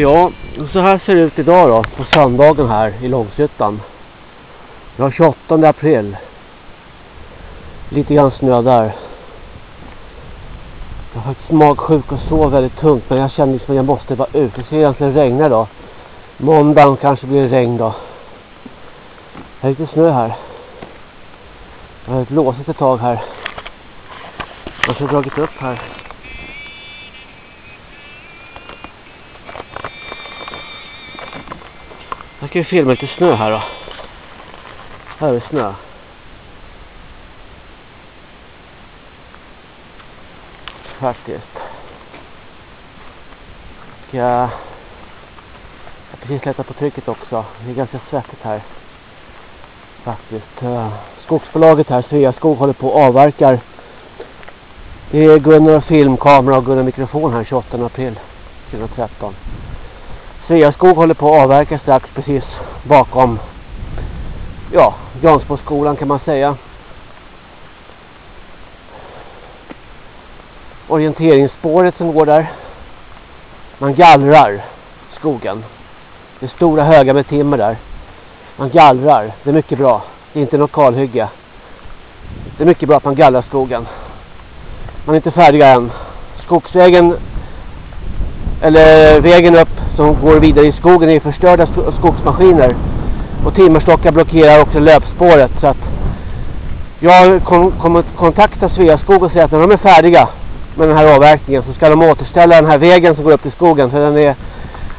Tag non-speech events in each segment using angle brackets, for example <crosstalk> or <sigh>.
Ja, så här ser det ut idag då, på söndagen här i Långshyttan. Det var 28 april. Lite grann snö där. Jag har faktiskt magsjuk och sov väldigt tungt men jag kände liksom att jag måste vara ute. Det ska egentligen regna då. Måndagen kanske blir det regn då. Det är lite snö här. Jag har ett blåsigt ett tag här. Jag har dragit upp här. Jag ska vi filma lite snö här då. Här är snö. Faktiskt. Och jag har precis lättat på trycket också. Det är ganska svettigt här. Faktiskt. Eh, skogsbolaget här, Sveaskog, håller på och avverkar. Det är Gunnar filmkamera och Gunnar mikrofon här 28 april 2013. Sveaskog håller på att avverka strax precis bakom ja, Jansborgsskolan kan man säga. Orienteringsspåret som går där. Man gallrar skogen. Det är stora höga med timmer där. Man gallrar. Det är mycket bra. Det är inte något kalhygge. Det är mycket bra att man gallrar skogen. Man är inte färdiga än. Skogsvägen eller vägen upp som går vidare i skogen är förstörda skogsmaskiner. Och timmerstockar blockerar också löpspåret. Så att jag kommer att kontakta Sveaskog och säga att när de är färdiga med den här avverkningen så ska de återställa den här vägen som går upp till skogen. För den är,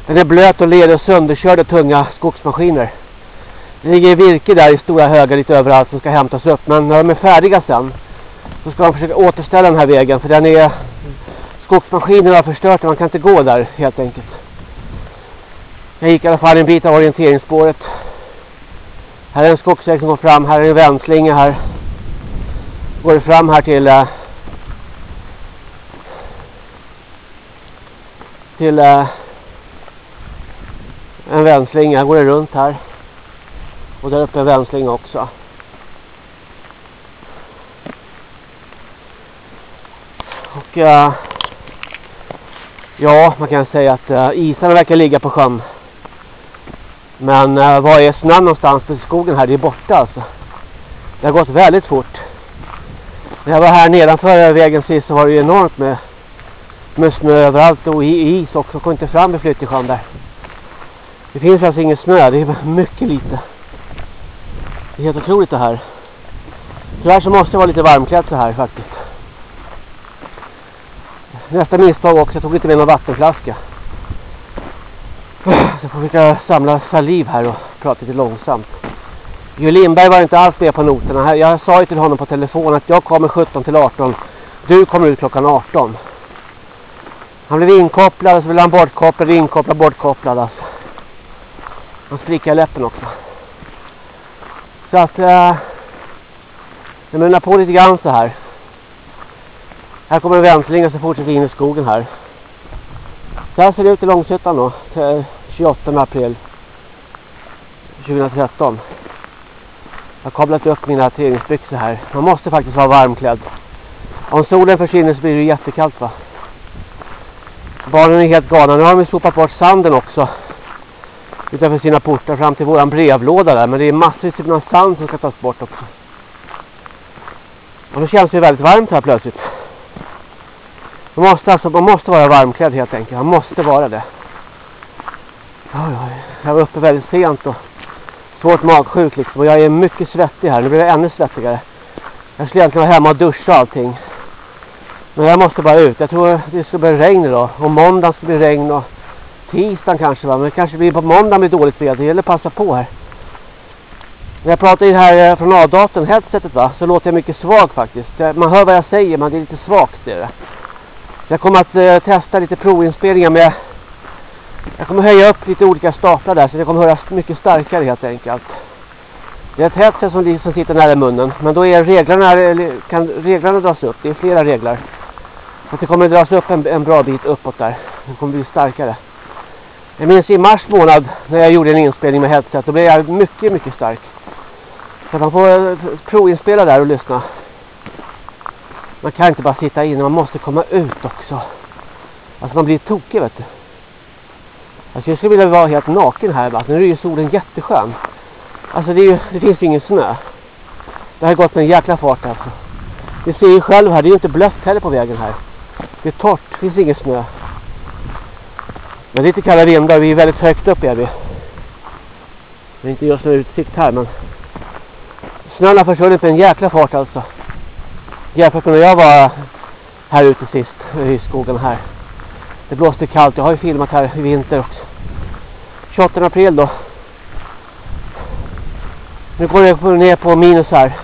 den är blöt och ledig och sönderkörd av tunga skogsmaskiner. Det ligger virke där i stora högar lite överallt som ska hämtas upp. Men när de är färdiga sen så ska de försöka återställa den här vägen. För den är Skogsmaskinerna har förstört Man kan inte gå där helt enkelt. Jag gick i alla fall en bit av orienteringsspåret. Här är en skogsväg som går fram. Här är en vändslinga här. Går det fram här till uh, till uh, en vändslinga. Går det runt här. Och där uppe är en vändslinga också. Och uh, ja, man kan säga att uh, isarna verkar ligga på sjön. Men uh, var är snön någonstans i skogen här? Det är borta alltså. Det har gått väldigt fort. När jag var här nedanför vägen sist så var det ju enormt med, med snö överallt och is också. Kom inte fram i Flyttesjön där. Det finns alltså ingen snö, det är mycket lite. Det är helt otroligt det här. Tyvärr så måste jag vara lite varmklädd så här faktiskt. Nästa misstag också, jag tog inte med någon vattenflaska. Så får vi samla saliv här och prata lite långsamt. Jo Lindberg var inte alls med på noterna. Jag sa ju till honom på telefon att jag kommer 17 till 18. Du kommer ut klockan 18. Han blev inkopplad och så blev han bortkopplad, inkopplad, bortkopplad alltså. Han sprickade läppen också. Så att äh, jag menar på lite grann så här. Här kommer en väntling så fortsätter in i skogen här. Så här ser det ut i Långshyttan då. 28 april 2013. Jag har kablat upp mina träningsbyxor här. Man måste faktiskt vara varmklädd. Om solen försvinner så blir det jättekallt va. Barnen är helt galna. Nu har de sopat bort sanden också. Utanför sina portar fram till våran brevlåda där. Men det är massvis av sand som ska tas bort också. Och då känns det väldigt varmt här plötsligt. Man måste alltså, man måste vara varmklädd helt enkelt. Man måste vara det. Oj, oj. Jag var uppe väldigt sent och svårt magsjuk liksom. Och jag är mycket svettig här. Nu blir jag ännu svettigare. Jag skulle egentligen vara hemma och duscha allting. Men jag måste bara ut. Jag tror det ska bli regn idag. Och måndag ska bli regn och tisdagen kanske va. Men det kanske blir på måndag med dåligt väder. Det gäller att passa på här. När jag pratar i det här eh, från A-datorn, headsetet va, så låter jag mycket svag faktiskt. Man hör vad jag säger men det är lite svagt det är det. Jag kommer att eh, testa lite provinspelningar med jag kommer höja upp lite olika staplar där så det kommer höras mycket starkare helt enkelt. Det är ett headset som, som sitter nära munnen. Men då är reglerna, eh, kan reglerna dras upp. Det är flera regler. Så det kommer dras upp en, en bra bit uppåt där. Det kommer bli starkare. Jag minns i mars månad när jag gjorde en inspelning med headset. Då blev jag mycket, mycket stark. Så man får eh, provinspela där och lyssna. Man kan inte bara sitta inne. Man måste komma ut också. Alltså man blir tokig vet du. Alltså jag skulle vilja vara helt naken här bara. Nu är ju solen jätteskön. Alltså det, är, det finns ju ingen snö. Det har gått med en jäkla fart alltså. Ni ser ju själv här, det är ju inte blött heller på vägen här. Det är torrt, det finns ingen snö. Men lite kalla vindar, vi är väldigt högt upp är vi. Det är inte just någon utsikt här men snön har försvunnit med en jäkla fart alltså. Jämfört med när jag var här ute sist i skogen här. Det blåste kallt, jag har ju filmat här i vinter också. 28 april då. Nu går det ner på minus här.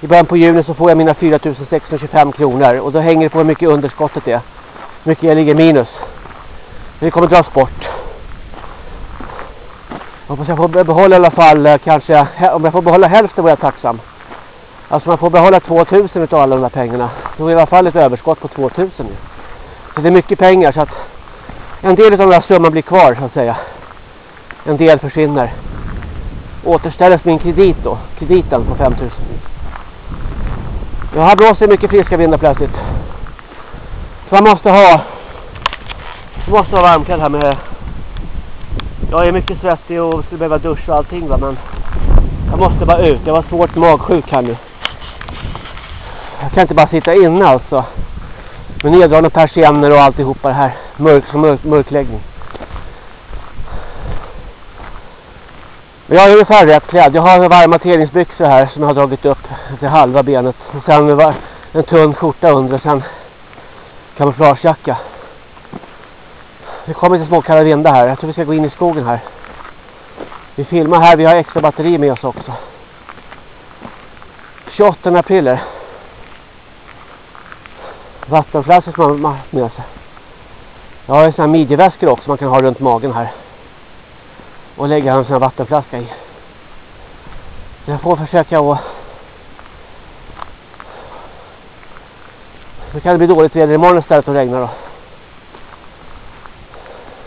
I början på juni så får jag mina 4625 kronor och då hänger det på hur mycket underskottet är. Hur mycket jag ligger minus. Det kommer dras bort. Jag hoppas jag får behålla i alla fall eh, kanske, om jag får behålla hälften var jag tacksam. Alltså man får behålla 2000 av alla de där pengarna. Då är det i alla fall ett överskott på 2000 nu. Så det är mycket pengar så att en del av den där summan blir kvar så att säga. En del försvinner. Återställs min kredit då. Krediten på 5000. Ja, här blåser mycket friska vindar plötsligt. Så man måste ha man måste ha varmklädd här med jag är mycket svettig och skulle behöva duscha och allting va men jag måste bara ut. Jag var svårt magsjuk här nu. Jag kan inte bara sitta inne alltså. Med neddragna persienner och alltihopa det här. Mörk, mörk, mörkläggning. Men jag är ungefär rätt klädd. Jag har varma träningsbyxor här som jag har dragit upp till halva benet. Och sen en tunn skjorta under och sen kamouflagejacka. Det kommer lite småkalla vindar här. Jag tror vi ska gå in i skogen här. Vi filmar här. Vi har extra batteri med oss också. 28 april Vattenflaskor som man har med sig. Jag har en sån här midjeväskor också man kan ha runt magen här. Och lägga en sån här vattenflaska i. Jag får försöka att Nu kan det bli dåligt väder imorgon istället och regna då.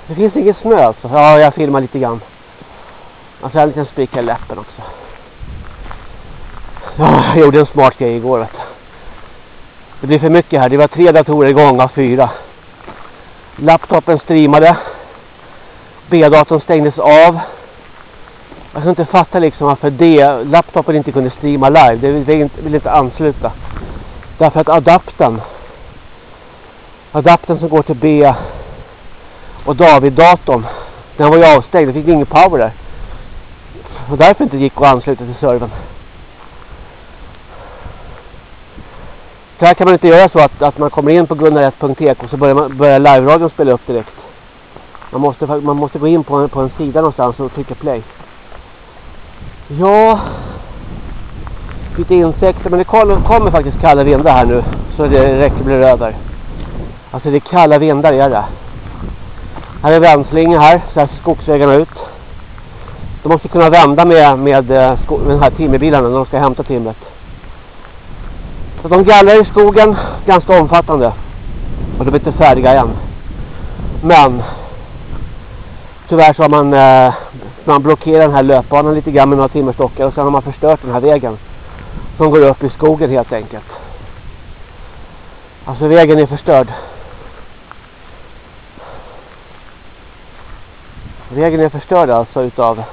Det finns ingen snö alltså. Ja, jag filmar lite grann. Alltså jag har en liten spricka i läppen också. Ja, jag gjorde en smart grej igår vet du. Det blir för mycket här. Det var tre datorer igång av fyra. Laptopen streamade. B-datorn stängdes av. Jag kan inte fatta liksom varför det, laptopen inte kunde streama live. Det vill inte, vill inte ansluta. Därför att adaptern adaptern som går till B och David-datorn den var ju avstängd. Det fick ingen power där. Och därför inte gick att ansluta till servern. Så här kan man inte göra så att, att man kommer in på gunnar1.tk och så börjar, man, börjar live-radion spela upp direkt. Man måste, man måste gå in på en, på en sida någonstans och trycka play. Ja, lite insekter men det kommer, faktiskt kalla vindar här nu. Så det räcker bli över. Alltså det är kalla vindar är det. Här är vändslinga här, så här ser skogsvägarna ut. De måste kunna vända med, med, eh, med den här timmerbilarna när de ska hämta timret. Så de gallrar i skogen ganska omfattande. Och de är inte färdiga än. Men tyvärr så har man, eh, man blockerat den här löpbanan lite grann med några timmerstockar och sen har man förstört den här vägen. Som går upp i skogen helt enkelt. Alltså vägen är förstörd. Vägen är förstörd alltså utav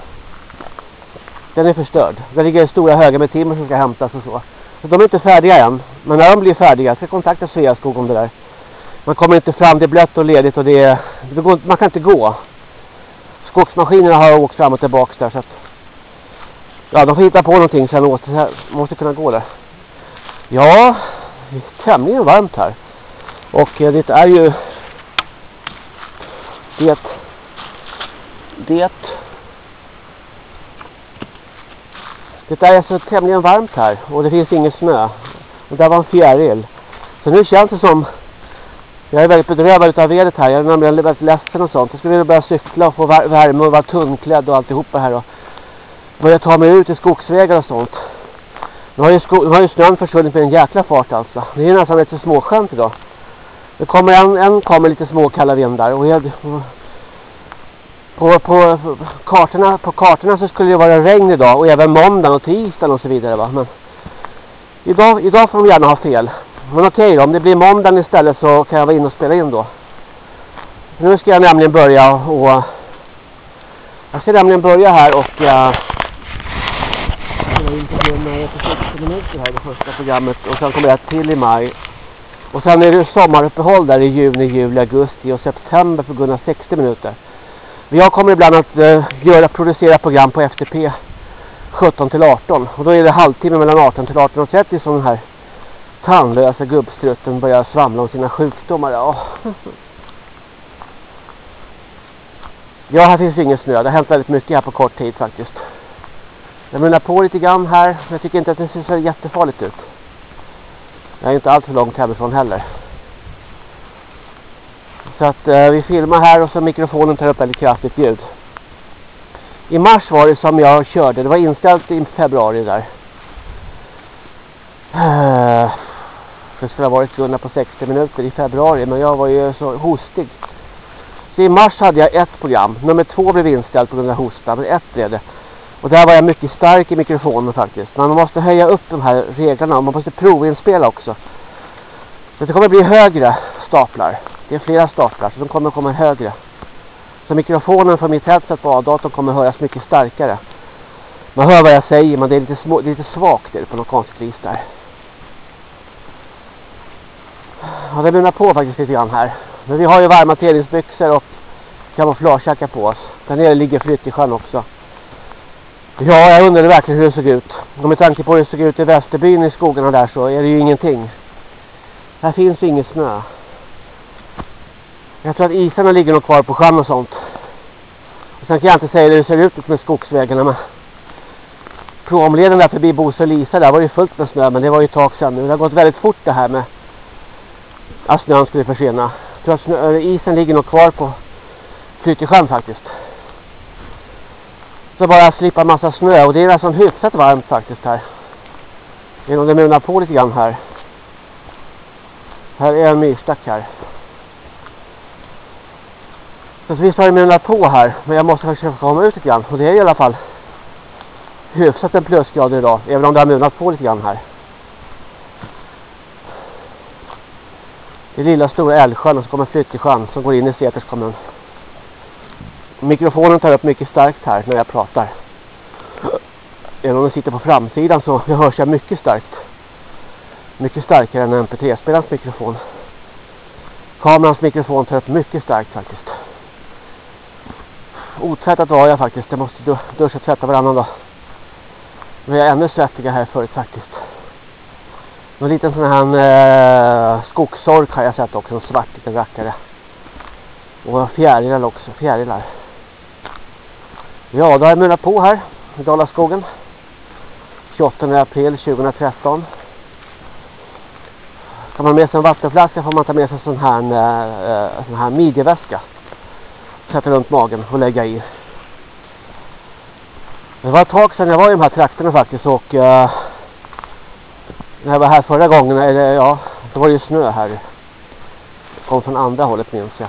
den är förstörd. Där ligger stora högar med timmer som ska hämtas och så. Så de är inte färdiga än. Men när de blir färdiga ska kontakta Sveaskog om det där. Man kommer inte fram, det är blött och ledigt och det, det går, man kan inte gå. Skogsmaskinerna har åkt fram och tillbaka där så att ja, de får hitta på någonting sen åt, måste kunna gå där. Ja, det är tämligen varmt här. Och eh, det är ju det det det är alltså tämligen varmt här och det finns ingen snö. Och där var en fjäril. Så nu känns det som jag är väldigt bedrövad av vädret här. Jag är nämligen väldigt ledsen och sånt. Jag skulle vilja börja cykla och få värme och vara tunnklädd och alltihopa här. Och börja ta mig ut i skogsvägar och sånt. Nu har ju, sko nu har ju snön försvunnit med en jäkla fart alltså. Det är nästan lite småskönt idag. Det kommer en, en kommer lite småkalla vindar. Och jag, på, på, kartorna, på kartorna så skulle det vara regn idag och även måndag och tisdag och så vidare va. Men idag, idag får de gärna ha fel. Men okej då, om det blir måndag istället så kan jag vara inne och spela in då. Nu ska jag nämligen börja och Jag ska nämligen börja här och uh, in på 60 minuter här det första programmet och sen kommer jag till i maj. Och sen är det sommaruppehåll där i juni, juli, augusti och september för Gunnar 60 minuter. Jag kommer ibland att eh, göra, producera program på FTP 17 till 18 och då är det halvtimme mellan 18 till 18.30 som den här tandlösa gubbstrutten börjar svamla om sina sjukdomar. Ja. <laughs> ja, här finns ingen snö. Det har hänt väldigt mycket här på kort tid faktiskt. Jag munnar på lite grann här. Men jag tycker inte att det ser så jättefarligt ut. Jag är inte alltför långt hemifrån heller. Så att eh, vi filmar här och så mikrofonen tar upp väldigt kraftigt ljud. I mars var det som jag körde. Det var inställt i februari där. Eh, det skulle ha varit Gunnar på 60 minuter i februari. Men jag var ju så hostig. Så i mars hade jag ett program. Nummer två blev inställt på grund av hosta. Men ett blev det. Och där var jag mycket stark i mikrofonen faktiskt. Men man måste höja upp de här reglerna. Och man måste provinspela också. Så det kommer bli högre staplar. Det är flera staplar. Så de kommer komma högre. Så mikrofonen från mitt headset på A-datorn kommer höras mycket starkare. Man hör vad jag säger men det är lite, små, det är lite svagt det på något konstigt vis där. Ja, det brinner på faktiskt lite grann här. Men vi har ju varma träningsbyxor och kamouflagejacka på oss. Där nere ligger Flyttjesjön också. Ja, jag undrade verkligen hur det såg ut. Och med tanke på hur det såg ut i Västerbyn i skogarna där så är det ju ingenting. Här finns ju ingen snö. Jag tror att isarna ligger nog kvar på sjön och sånt. Och sen kan jag inte säga hur det ser ut med skogsvägarna men... promleden där förbi Bose och Lisa där var ju fullt med snö men det var ju ett tag sedan nu. Det har gått väldigt fort det här med att snön skulle försvinna. Jag tror att snö, isen ligger nog kvar på Flytesjön faktiskt. Så bara slippa massa snö och det är nästan hyfsat varmt faktiskt här. Det det munar på lite grann här. Här är en myrstack här. Så visst har det mina på här. Men jag måste faktiskt komma ut lite grann. Och det är i alla fall hyfsat en plusgrad idag. Även om det har munat på lite grann här. Det är lilla stora Älvsjön och så kommer Flyttesjön som går in i Säters kommun. Mikrofonen tar upp mycket starkt här när jag pratar. Även om den sitter på framsidan så <laughs> hörs jag mycket starkt. Mycket starkare än MP3-spelarens mikrofon. Kamerans mikrofon tar upp mycket starkt faktiskt. Otvättat var jag faktiskt. Jag måste duscha och tvätta varannan dag. Men jag är ännu svettigare här förut faktiskt. Någon liten sån här eh, skogsork har jag sett också. En svart liten rackare. Och fjärilar också. Fjärilar. Ja, då har jag mullat på här. I Dalaskogen. 28 april 2013. Ska man med sig en vattenflaska får man ta med sig en sån här, eh, eh, sån här midjeväska sätta runt magen och lägga i. Det var ett tag sedan jag var i de här trakterna faktiskt och uh, när jag var här förra gången, eller ja, då var det ju snö här. Det kom från andra hållet minns jag.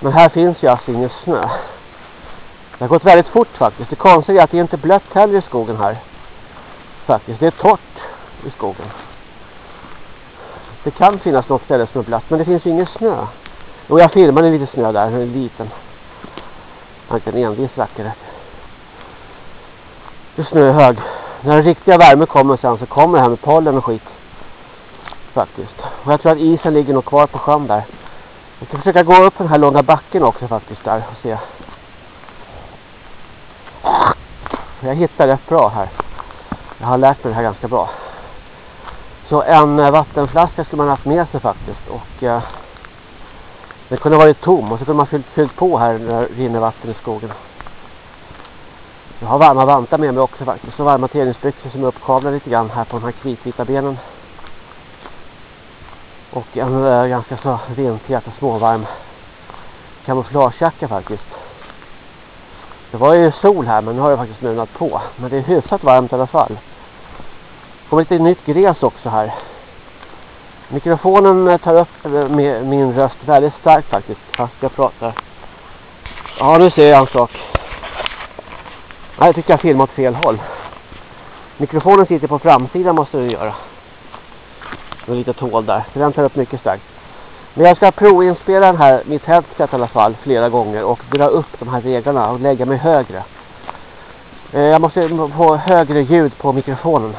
Men här finns ju alltså ingen snö. Det har gått väldigt fort faktiskt. Det konstiga är att det är inte blött heller i skogen här. Faktiskt, det är torrt i skogen. Det kan finnas något ställe som är blött men det finns ju ingen snö. Jo, jag filmade lite snö där, en liten. Han en envis rackare. Det är snöhög. När den riktiga värmen kommer sen så kommer det här med pollen och skit. Faktiskt. Och jag tror att isen ligger nog kvar på sjön där. Jag ska försöka gå upp den här långa backen också faktiskt där och se. Jag hittar rätt bra här. Jag har lärt mig det här ganska bra. Så en eh, vattenflaska skulle man haft med sig faktiskt. Och eh, den kunde varit tom och så kunde man fyllt, fyllt på här när det rinner vatten i skogen. Jag har varma vantar med mig också faktiskt. Och varma träningsbyxor som är uppkavlade lite grann här på de här kvitvita benen. Och en äh, ganska så vindtät och småvarm kamouflagejacka faktiskt. Det var ju sol här men nu har det faktiskt munat på. Men det är hyfsat varmt i alla fall. Det kommer lite nytt gräs också här. Mikrofonen tar upp min röst väldigt starkt faktiskt. Fast jag pratar. Ja, nu ser jag en sak. Jag tycker jag filmar åt fel håll. Mikrofonen sitter på framsidan måste du göra. Med lite tål där. För den tar upp mycket starkt. Men jag ska provinspela den här, mitt headset i alla fall, flera gånger och dra upp de här reglerna och lägga mig högre. Eh, jag måste få högre ljud på mikrofonen.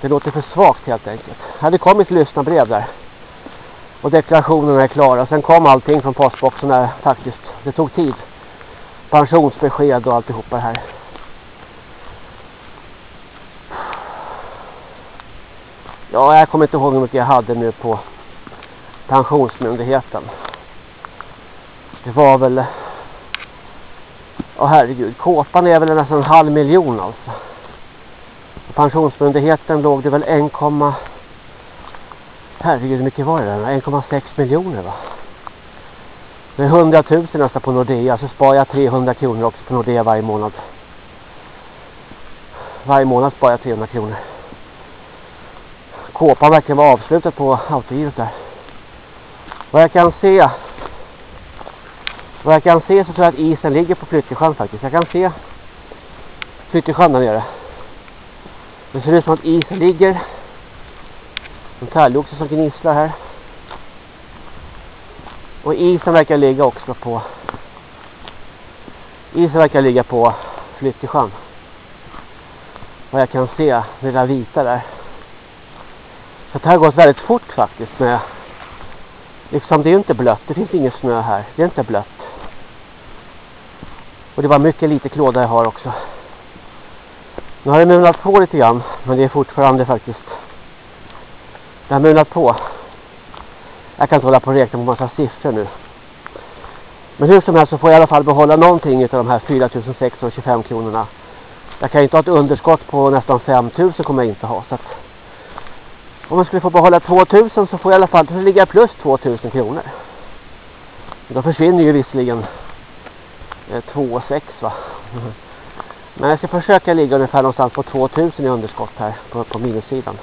Det låter för svagt helt enkelt. Det hade kommit lyssnarbrev där. Och deklarationerna är klara. Sen kom allting från postboxen där faktiskt. Det tog tid. Pensionsbesked och alltihopa här. Ja, jag kommer inte ihåg hur mycket jag hade nu på pensionsmyndigheten. Det var väl... Åh herregud, kåpan är väl nästan en halv miljon alltså. Pensionsmyndigheten låg det väl 1, herregud hur mycket var det där? 1,6 miljoner va? Det är 100 000 nästan på Nordea så sparar jag 300 kronor också på Nordea varje månad. Varje månad sparar jag 300 kronor. Kåpan verkar vara avslutad på autogivet där. Vad jag kan se vad jag kan se så tror jag att isen ligger på Flyttesjön faktiskt. Jag kan se Flyttesjön där nere. Det ser ut som att isen ligger. En talgoxe som gnisslar här. Och isen verkar ligga också på isen verkar ligga på Flyttesjön. Vad jag kan se, det där vita där. Så det här har gått väldigt fort faktiskt med liksom det är inte blött, det finns ingen snö här, det är inte blött. Och det var mycket lite klåda jag har också. Nu har det mulnat på lite grann, men det är fortfarande faktiskt det har mulnat på. Jag kan inte hålla på och räkna på massa siffror nu. Men hur som helst så får jag i alla fall behålla någonting av de här 4625 kronorna. Jag kan ju inte ha ett underskott på nästan 5000 kommer jag inte ha. Så att om jag skulle få behålla 2000 så får jag i alla fall ligga plus 2000 kronor. Då försvinner ju visserligen eh, 2,6 va. Men jag ska försöka ligga ungefär någonstans på 2000 i underskott här på, på minussidan.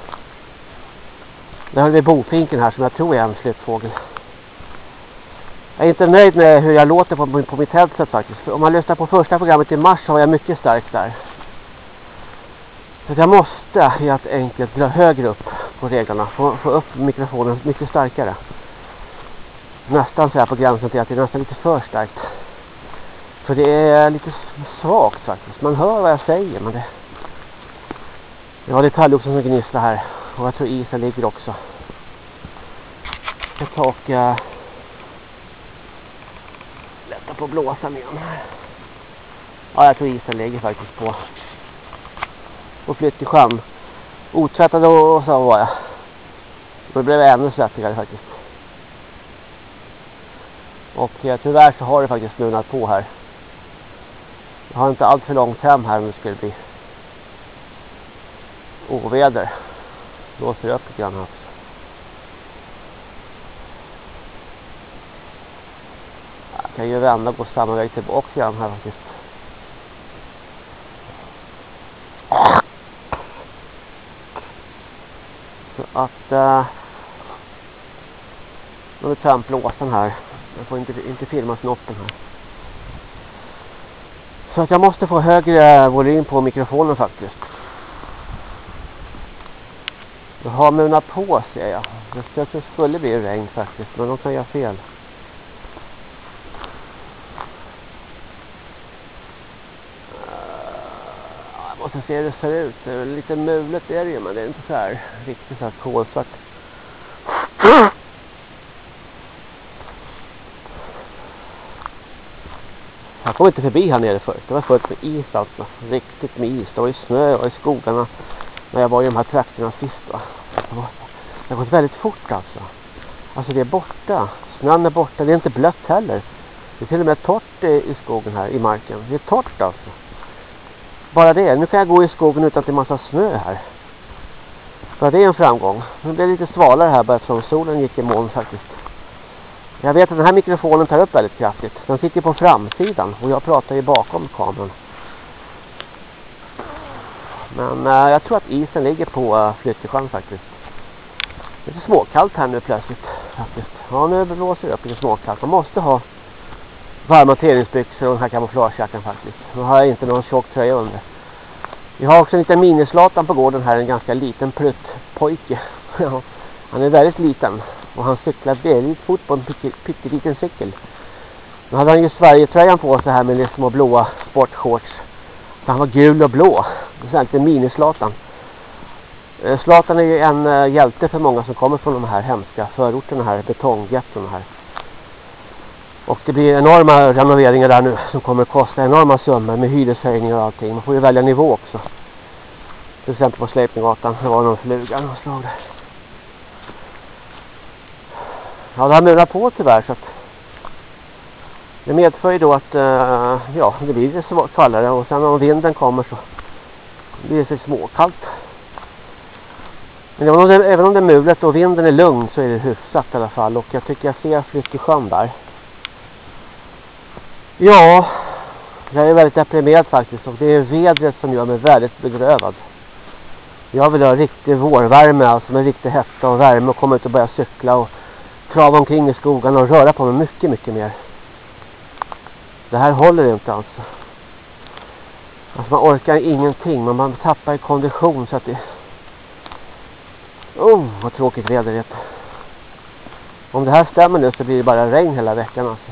Nu har vi bofinken här som jag tror är en slutfågel. Jag är inte nöjd med hur jag låter på, på mitt headset faktiskt. Om man lyssnar på första programmet i mars så var jag mycket stark där. Så jag måste helt enkelt dra högre upp på reglerna. Få, få upp mikrofonen mycket starkare. Nästan så här på gränsen till att det är nästan lite för starkt. För det är lite svagt faktiskt. Man hör vad jag säger men det... Ja det är talgoxen som gnisslar här. Och jag tror isen ligger också. Jag ska ta och... Uh, lätta på blåsan igen här. Ja jag tror isen ligger faktiskt på och flytt i sjön. Otvättad och så var jag. Då blev jag ännu svettigare faktiskt. Och eh, tyvärr så har det faktiskt snurrat på här. Jag har inte allt för långt hem här om det skulle bli oväder. Blåser upp lite grann här också. Jag kan ju vända och gå samma väg tillbaka igen här faktiskt. Så att Äh, nu har vi tömt låsen här. Jag får inte, inte filma snoppen här. Så att jag måste få högre volym på mikrofonen faktiskt. Det har munat på ser jag. Jag tror det skulle bli regn faktiskt. Men de kan jag fel. Jag måste se hur det ser ut. Det är lite mulet är det ju, men det är inte så här riktigt så här kolsvart. Jag kom inte förbi här nere förut. Det var fullt med is alltså. Riktigt med is. Det var ju snö och i skogarna när jag var i de här trakterna sist va. Det, var, det har gått väldigt fort alltså. Alltså det är borta. Snön är borta. Det är inte blött heller. Det är till och med torrt i skogen här i marken. Det är torrt alltså. Bara det. Nu kan jag gå i skogen utan att det är massa snö här. Bara det är en framgång. Nu blir det lite svalare här bara eftersom solen gick i moln faktiskt. Jag vet att den här mikrofonen tar upp väldigt kraftigt. Den sitter på framsidan och jag pratar ju bakom kameran. Men äh, jag tror att isen ligger på eh, äh, Flyttesjön faktiskt. Det är lite småkallt här nu plötsligt. Faktiskt. Ja nu blåser det upp lite småkallt. Man måste ha varma träningsbyxor och den här kamouflagejackan faktiskt. Nu har jag inte någon tjock tröja under. Vi har också en liten minislatan på gården här, en ganska liten pruttpojke. <laughs> Han är väldigt liten. Och han cyklar väldigt fort på en pytteliten cykel. Nu hade han ju Sverige-tröjan på sig här med de små blåa sportshorts. Så han var gul och blå. Det är inte minislatan. Slatan eh, Zlatan är ju en eh, hjälte för många som kommer från de här hemska förorterna här, betonggettorna här. Och det blir enorma renoveringar där nu som kommer att kosta enorma summor med hyreshöjningar och allting. Man får ju välja nivå också. Till exempel på Sleipninggatan, det var någon fluga någon slag där. Ja, det har murat på tyvärr så att det medför ju då att uh, ja, det blir lite kallare och sen om vinden kommer så blir det så småkallt. Men även om, det, även om det är mulet och vinden är lugn så är det hyfsat i alla fall. Och jag tycker jag ser flytt i sjön där. Ja, jag är väldigt deprimerad faktiskt. Och det är vädret som gör mig väldigt bedrövad. Jag vill ha riktig vårvärme, alltså med riktig hetta och värme och komma ut och börja cykla och trava omkring i skogen och röra på mig mycket, mycket mer. Det här håller inte alltså. Alltså man orkar ingenting, men man tappar i kondition så att det Oh, vad tråkigt väder det Om det här stämmer nu så blir det bara regn hela veckan alltså.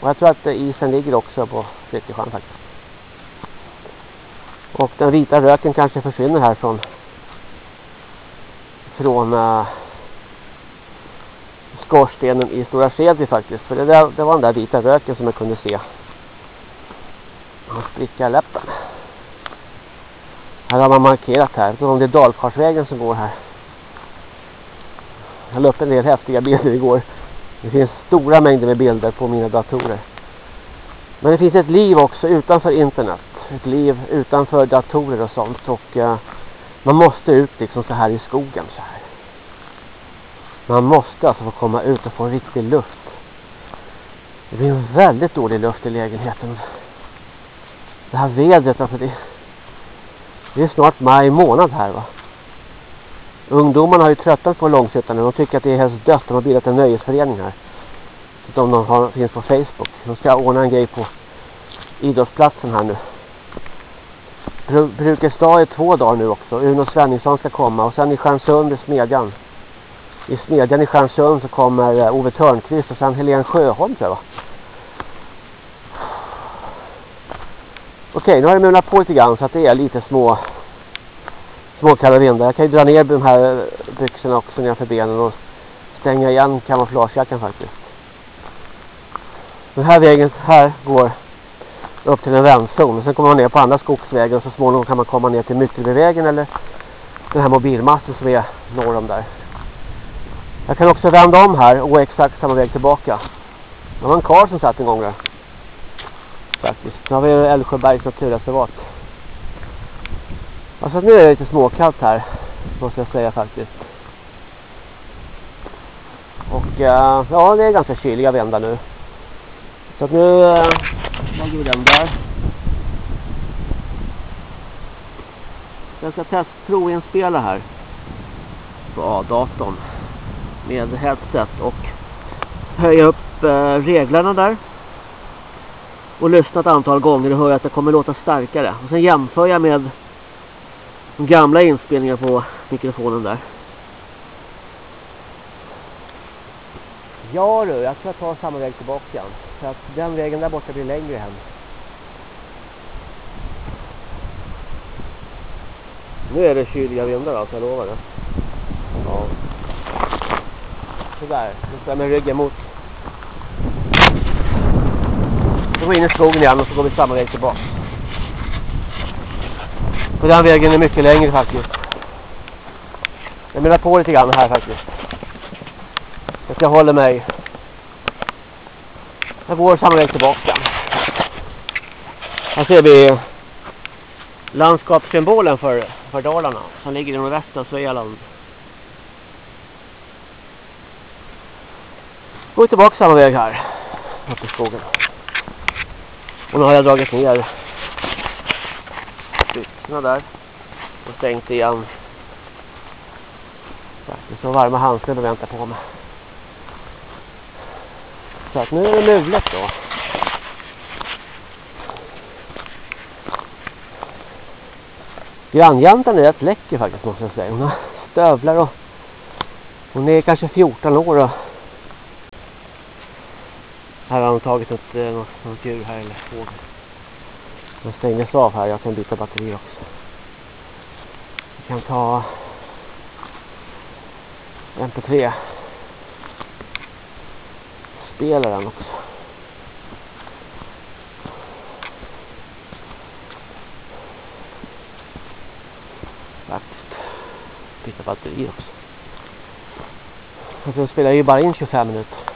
Och jag tror att isen ligger också på Flyttjesjön faktiskt. Och den vita röken kanske försvinner här från från uh, skorstenen i Stora Skedvi faktiskt. För det, där, det var den där vita röken som jag kunde se. Han sprickar läppen. Här har man markerat här. Jag om det är Dalkarsvägen som går här. Jag la upp en del häftiga bilder igår. Det finns stora mängder med bilder på mina datorer. Men det finns ett liv också utanför internet. Ett liv utanför datorer och sånt. Och uh, man måste ut liksom så här i skogen så här. Man måste alltså få komma ut och få en riktig luft. Det blir en väldigt dålig luft i lägenheten. Det här vädret, alltså det, det är snart maj månad här va. Ungdomarna har ju tröttat på långsittande. De tycker att det är helt dött. De har bildat en nöjesförening här. De, de har, finns på Facebook. De ska ordna en grej på idrottsplatsen här nu. Brukestad är två dagar nu också. Uno Svenningsson ska komma. Och sen i Stjärnsund i Smedjan. I Smedjan i Stjärnsund så kommer eh, Ove Törnqvist och sen Helene Sjöholm tror jag va. Okej, nu har det mulat på lite grann så att det är lite små små kalla vindar. Jag kan ju dra ner de här eh, byxorna också nedanför benen och stänga igen kamouflagejackan faktiskt. Den här vägen här går upp till en vändzon. Sen kommer man ner på andra skogsvägen och så småningom kan man komma ner till Myckelbyvägen eller den här mobilmassen som är norr om där. Jag kan också vända om här och gå exakt samma väg tillbaka. Det var en kar som satt en gång där faktiskt. Nu har vi Älvsjöbergs naturreservat. Alltså nu är det lite småkallt här. Måste jag säga faktiskt. Och uh, ja, det är ganska kyliga vända nu. Så att nu uh, lägger vi den där. Jag ska testprovinspela här. På A-datorn. Med headset och höja upp uh, reglerna där och lyssnat ett antal gånger och hör att det kommer låta starkare. Och sen jämför jag med de gamla inspelningarna på mikrofonen där. Ja du, jag ska ta samma väg tillbaka igen. För att den vägen där borta blir längre hem. Nu är det kyliga vindar alltså, jag lovar det. Ja. Sådär, nu står jag med ryggen mot så går vi in i skogen igen och så går vi samma väg tillbaka. På den vägen är mycket längre faktiskt. Jag menar på lite grann här faktiskt. Så jag håller mig. Jag går samma väg tillbaka. Här ser vi landskapssymbolen för, för Dalarna som ligger i nordvästra Svealand. Går vi tillbaka samma väg här. Upp i skogen. Och nu har jag dragit ner byxorna där och stängt igen. Faktiskt så varma handskar och väntar på mig. Så att nu är det mulet då. Grannjäntan är rätt läcker faktiskt måste jag säga. Hon har stövlar och Hon är kanske 14 år och... Här har de tagit ett, eh, något, något djur här eller fågel. Den stängdes av här. Jag kan byta batteri också. Vi kan ta MP3 spelaren också. Faktiskt. Byta batteri också. Jag spelar ju bara in 25 minuter.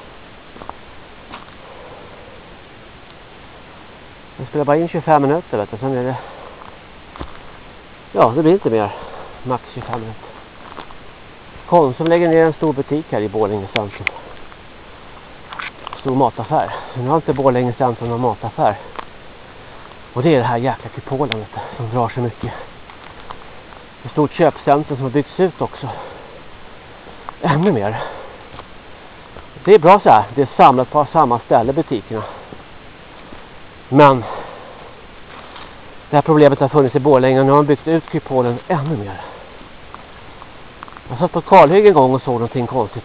Jag spelar bara in 25 minuter vet du. Sen är det... Ja, det blir inte mer. Max 25 minuter. Konsum lägger ner en stor butik här i Borlänge centrum. Stor mataffär. Nu har inte Borlänge centrum någon mataffär. Och det är det här jäkla kupolen vet du, som drar så mycket. Ett stort köpcentrum som har byggts ut också. Ännu mer. Det är bra så här. Det är samlat på samma ställe butikerna. Men det här problemet har funnits i Borlänge och nu har man byggt ut kupolen ännu mer. Jag satt på ett kalhygge en gång och såg någonting konstigt.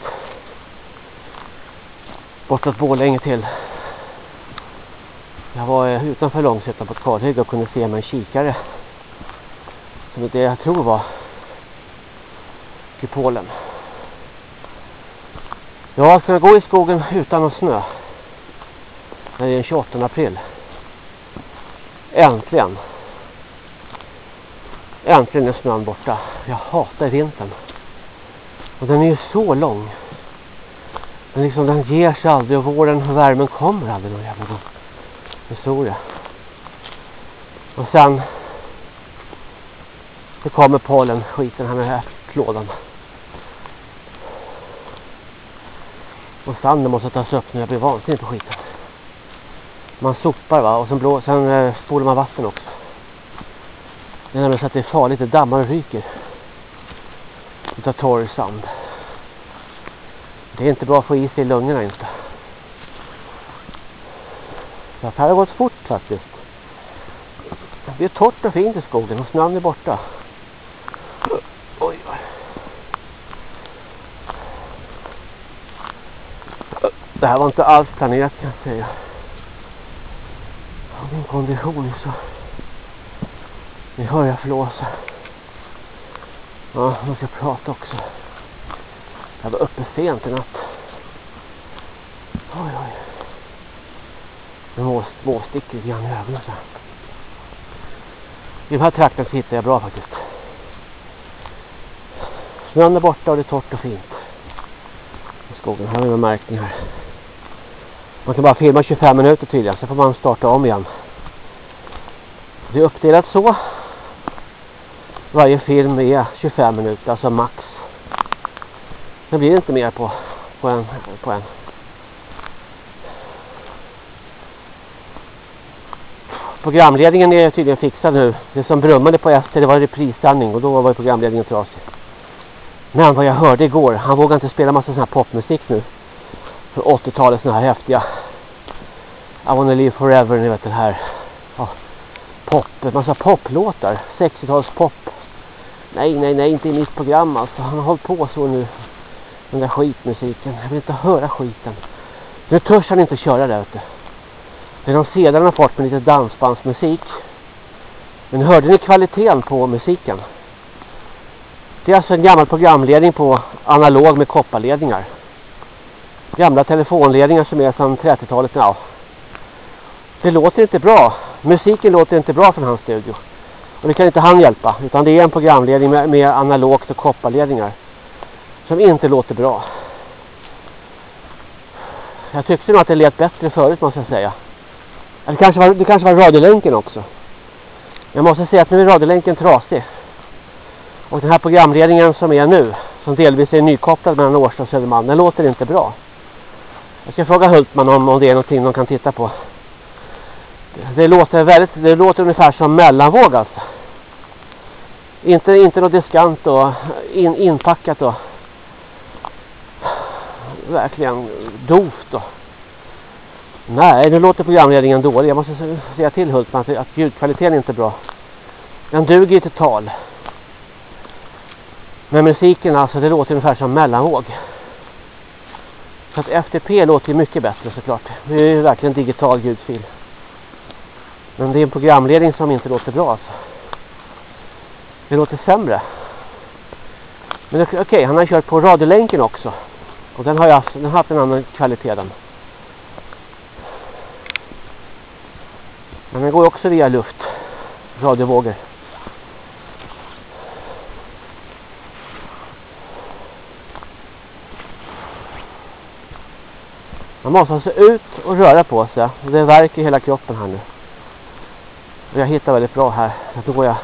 Bortåt Borlänge till. Jag var utanför Långshyttan på ett kalhygge och kunde se med en kikare. Som det jag tror var kupolen. Ja, ska gå i skogen utan någon snö. När det är den 28 april. Äntligen. Äntligen är snön borta. Jag hatar vintern. Och den är ju så lång. Men liksom den ger sig aldrig och våren och värmen kommer aldrig någon jävla gång. Historia. Och sen det kommer pollen, skiten här med klådan. Och sanden måste tas upp när jag blir vansinnig på skiten. Man sopar va och sen, blå, sen eh, spolar man vatten också. Det är nämligen så att det är farligt, det dammar och ryker. Utav torr sand. Det är inte bra att få is i lungorna inte. Så här har gått fort faktiskt. Det är torrt och fint i skogen och snön är borta. Oj, oj. Det här var inte alls planerat kan jag säga. Och min kondition så... Ni hör jag flåsa. Ja, man ska prata också. Jag var uppe sent i natt. Oj, oj. Med småstickor lite grann i ögonen så här. I den här trakten så hittar jag bra faktiskt. Snön är borta och det är torrt och fint. I skogen har vi några märkningar. här. Man kan bara filma 25 minuter tydligen. Så får man starta om igen. Det är uppdelat så. Varje film är 25 minuter. Alltså max. Det blir inte mer på, på, en, på en. Programledningen är tydligen fixad nu. Det som brummade på efter det var reprissändning och då var programledningen trasig. Men vad jag hörde igår, han vågar inte spela massa sån här popmusik nu. För 80-talet sån här häftiga. I wanna live forever, ni vet den här. Ja, pop, en massa poplåtar. 60-tals pop. Nej, nej, nej, inte i mitt program alltså. Han har hållit på så nu. Den där skitmusiken. Jag vill inte höra skiten. Nu törs han inte köra det, vet du. Det är de sedan han har fått med lite dansbandsmusik. Men hörde ni kvaliteten på musiken? Det är alltså en gammal programledning på analog med kopparledningar. Gamla telefonledningar som är sedan 30-talet. Ja. Det låter inte bra. Musiken låter inte bra från hans studio. Och det kan inte han hjälpa. Utan det är en programledning med, med analogt och kopparledningar. Som inte låter bra. Jag tyckte nog att det lät bättre förut måste jag säga. Det kanske var, det kanske var radiolänken också. Jag måste säga att nu är radiolänken trasig. Och den här programledningen som är nu, som delvis är nykopplad mellan Årsta och Södermalm, den låter inte bra. Jag ska fråga Hultman om, om det är någonting de kan titta på. Alltså, det, låter väldigt, det låter ungefär som mellanvåg alltså. Inte, inte något diskant och in, inpackat och verkligen dovt då. Nej, nu låter programledningen dålig. Jag måste säga till Hultman att, att ljudkvaliteten är inte bra. Den duger ju till tal. Men musiken alltså, det låter ungefär som mellanvåg. Så att FTP låter ju mycket bättre såklart. Det är ju verkligen digital ljudfil. Men det är en programledning som inte låter bra alltså. Det låter sämre. Men okej, okay, han har kört på radiolänken också. Och den har, jag, den har haft en annan kvalitet den. Men den går också via luft. Radiovågor. Man måste alltså ut och röra på sig. Det verkar hela kroppen här nu. Och jag hittar väldigt bra här. Då går jag.